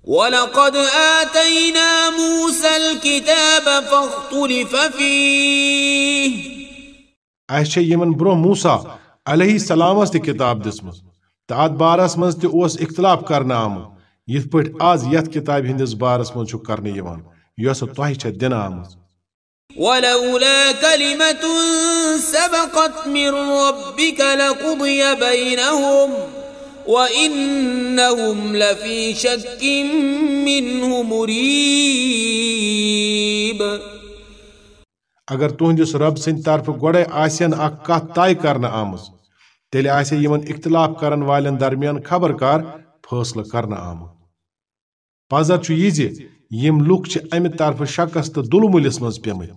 وَلَقَدْ آتَيْنَا مُوسَى الْكِتَابَ فَاخْتُلِفَ فِيهِ۔ فيه اچھا یمن برو موسا علیہ السلام اس کتاب دسم تات بارس مز تہ اوس اختلاف کرنا آم یت پٹ آز یت کتاب ہندس بارس مز چھ کرنے یوان یوس توہی چھ دنا آمز ولولا كلمة سبقت من ربك لقضي بينهم وإنهم لفي شك منه مريب. اگر تُہنٛدِس رب سٕنٛدِ طرفہٕ گۄڈے آسن اکھ کتھ طے کرنہٕ آمٕژ تیٚلہِ آسہِ یِمن اختلاف کرن والٮ۪ن درمیان خبر کار فٲصلہٕ کرنہٕ آمُت۔ پزر چھُ یہِ زِ یِم لُکھ چھِ امہِ طرفہٕ شکس تہٕ دُلمُلِس منٛز پیٚمٕتۍ۔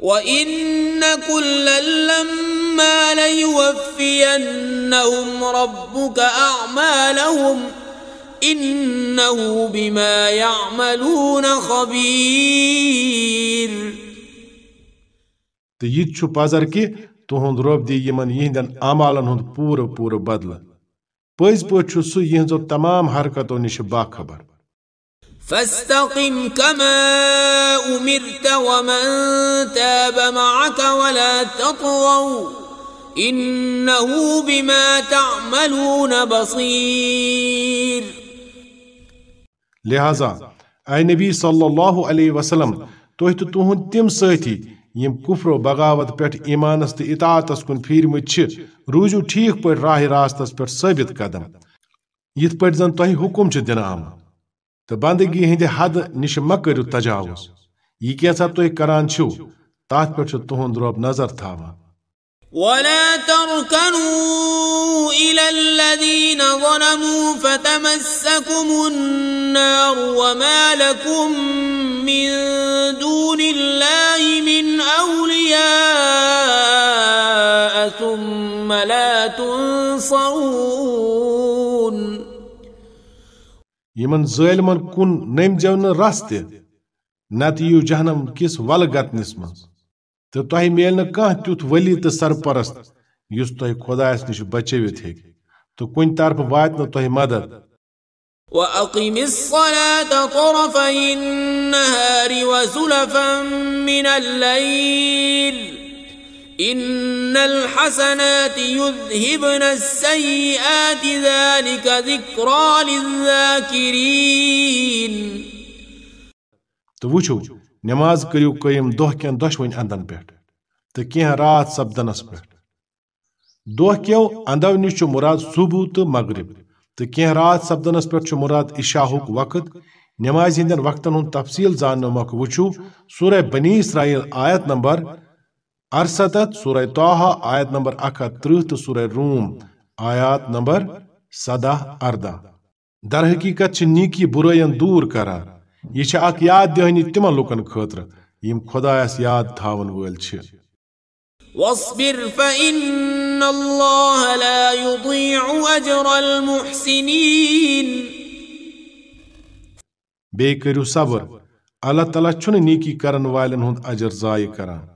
وإن كلا لما ليوفينهم ربك أعمالهم إنه بما يعملون خبير۔ تہٕ یہِ تہِ چھُ پزر کہِ تُہُنٛد رۄب دی یِمن یِہنٛدٮ۪ن اعمالن ہُنٛد پوٗرٕ پوٗرٕ بدلہٕ۔ پٲٹھۍ چھُ سُہ یِہنٛزو تمام حرکتو نِش باخبر۔ فاستقم كما أمرت ومن تاب معك ولا تطغوا إنه بما تعملون بصير. لہذا اے نبی صلی اللہ علیہ وسلم تہٕ تُہُنٛد تِم سٲتھی یِم کُفر و بغاوت پٮ۪ٹھ ایمانس تہٕ اطاعتس کُن پھیٖرمٕتۍ چھِ روٗزِو ٹھیٖک پٲٹھۍ راہ راستس پٮ۪ٹھ ثٲبت قدم۔ یِتھ پٲٹھۍ زن تۄہہِ حُکم دِنہٕ آمُت۔ تہٕ بندگی ہٕنٛدِ حد نِش مہ کٔرِو تجاوُز۔ یہِ کینٛژھا تُہۍ کران چھِو؟ تتھ پٮ۪ٹھ چھُ تُہُنٛد رۄب نظر تھاوان ولا تركنوا إلى الذين ظلموا فتمسكم النار وما لكم من دون الله من أولياء ثم لا تنصرون۔ یمن ظالمن کُن نٔمۍ زٮ۪و نہٕ رس تہِ نتہٕ یِیو جہنم کِس ولہٕ گتنس منٛز تہٕ تۄہہِ میلہِ نہٕ کانٛہہ تیُتھ ؤلی تہٕ سرپرست یُس تۄہہِ خۄدایس نِش بچٲوِتھ ہیٚکہِ تہٕ کُنہِ طرفہٕ واتہِ نہٕ تۄہہِ مدد. وأقم الصلاة طرفي النهار وزلفا من الليل. ان الحسنات يذهبن السيئات ذلك ذكرى للذاكرين. تو وچھو، نماز کریو قیم دوہ کین دوش وین اندن پیٹ تو کین رات سبدنس پیٹ دوہ کیو اندو نش مراد صبح تو مغرب تو کین رات سبدنس پیٹھ مراد اشاہوک وقت۔ نماز ہندین وقتن ہن تفصیل زاننو موقع وچھو، سورہ بنی اسرائیل آیت نمبر ارستتھ سورہ توحا آیت نمبر اکھ ہتھ ترٕہ تہٕ سورہ روم آیات نمبر سدہ اردہ در حقیقت چھِ نیکی بُرٲیَن دوٗر کران یہِ چھِ اکھ یاد دہٲنی تِمن لُکن خٲطرٕ یِم خۄدایس یاد تھاون وٲلۍ چھِ واصبر فإن الله لا يضيع أجر المحسنين بیٚیہِ کٔرِو صبر اللہ تعالیٰ چھُنہٕ نیکی کرن والٮ۪ن ہُنٛد اجر ضایع کران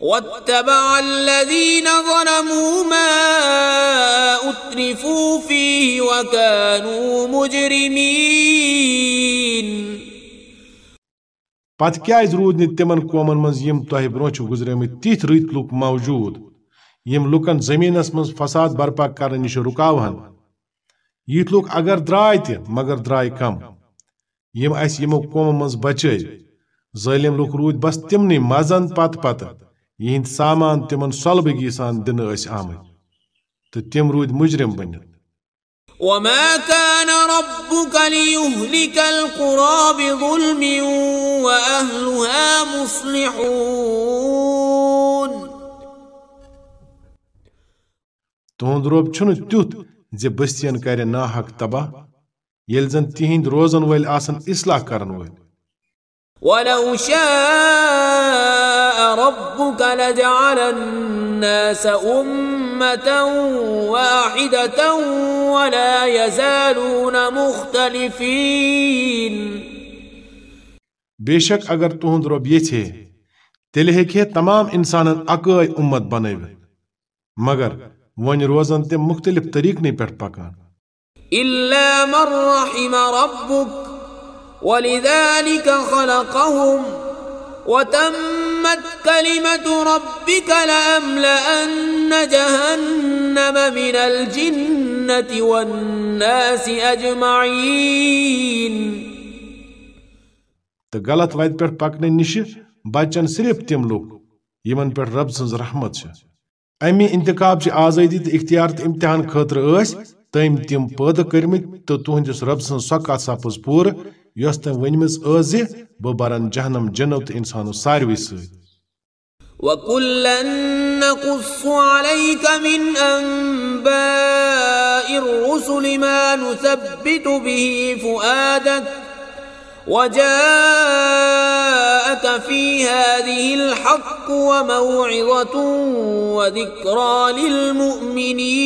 واتبع الذين ظلموا ما أترفوا فيه وكانوا مجرمين. پتہٕ کیازِ روٗد نہٕ تِمن قومن منٛز یِم تۄہہِ برونٛہہ چھِو گُزریمٕتۍ تِتھۍ رٕتۍ موجوٗد. یِم لُکن زٔمیٖنس منٛز فساد برپا کرنہٕ نِش رُکاوہن. یِتھ لُکھ اگر درٛاے تہِ مگر درٛاے کم. یِم اَسہِ یِمو قومو منٛز بچٲے ظٲلِم لُکھ روٗدۍ بس تِمنٕے مزن پتہٕ پتہٕ یِہنٛدۍ سامان تِمن سۄلبگی سان ٲسۍ آمٕتۍ تہٕ تِم روٗدۍ مُجرم بٔنِتھ۔ وما كان ربك ليهلك القرى بظلم واهلها مصلحون۔ تہنٛد رۄب چھُنہٕ تیُتھ زِ بستین کرِ ناحق تباہ ییٚلہِ زن تِہنٛدۍ روزن وٲلۍ آسن اصلاح کرن وٲلۍ۔ ولو شاء ربك لجعل الناس أمة واحدة ولا يزالون مختلفين बेशक अगर तुहंद रब ये तेल हे तमाम इंसान अकय उम्मत बन मगर वन रोजन तम मुख्तलिफ तरीकन पे पकान إلا من رحم ربك ولذلك خلقهم تمت كلمة ربك لأملأن جهنم من الجنة والناس أجمعين. تو غلط وتہ پہ پکنہ نش بچن صرف تم لوگ، یمن پہ رب سز رحمت امی انتخاب آزادی تو اختیار تو امتحان خاطر تم تم پید کرمت تو تہندس رب سن سو کت سپز پور۔ یۄس ونمز ؤنمٕژ ٲس جهنم جنوت اِنسانو ساروي وَكُلًّا نَقُصُّ عَلَيْكَ مِنْ أَنْبَاءِ الرُّسُلِ مَا نُثَبِّتُ بِهِ فُؤَادَكَ وَجَاءَكَ فِي هَذِهِ الْحَقُّ وَمَوْعِظَةٌ وَذِكْرَى لِلْمُؤْمِنِينَ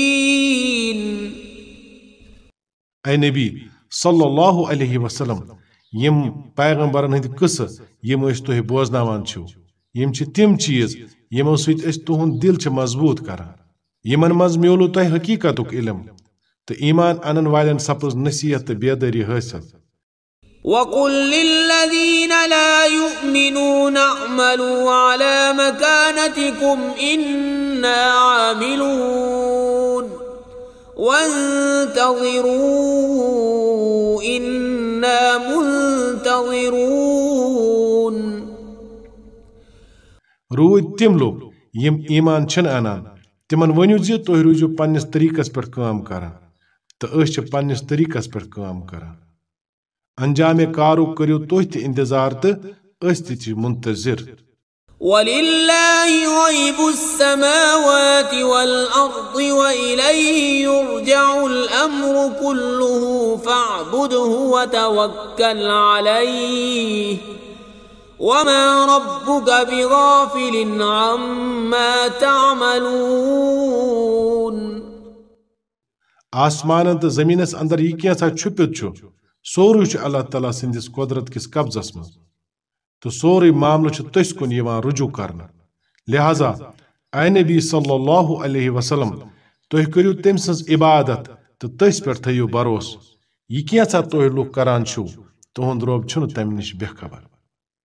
اے نبی صلی اللہ علیہ وسلم یم پیغمبرن ہند قصہ یم اس تہ بوزناوان چھو یم چھ تم چیز یمو سۭتۍ أسۍ تُہُنٛد دل چھِ مضبوٗط کران یمن منٛز میولو تۄہہِ حقیٖقتُک علم تہٕ ایمان انن والٮ۪ن سپٕز نصیحت تہٕ بیدٲری حٲصِل وقل للذين لا يؤمنون اعملوا على مكانتكم إنا عاملون وانتظروا إنا منتظرون. روٗدۍ تِم لوٗکھ، یِم ایٖمان چھِنہٕ اَنان، تِمن ؤنِو زِ تُہۍ روٗزِو پنٕنِس طٔریٖقس پٮ۪ٹھ کٲم کران تہٕ أسۍ چھِ پنٕنِس طٔریٖقس پٮ۪ٹھ کٲم کران۔ انجامہِ کارُک کٔرِو تُہۍ تہِ انتظار تہٕ أسۍ تہِ چھِ مُنتظر۔ ولله غيب السماوات والأرض وإليه يرجع الأمر كله فاعبده وتوكل عليه. وما ربك بغافل عما تعملون. آسمان تو زمینس اندر یہ کینسا چھپت چھو؟ سورے چھ اللہ تعالیٰ سندس قدرت کس قبضس من تو سوری معاملہ تس کن رجوع کرنا لہذا اے نبی صلی اللہ علیہ وسلم تھی کریو تم سز عبادت تو تس پر تھیو بروس یہ کیسا تہ لوگ کران تہد رب تم نش بے خبر۔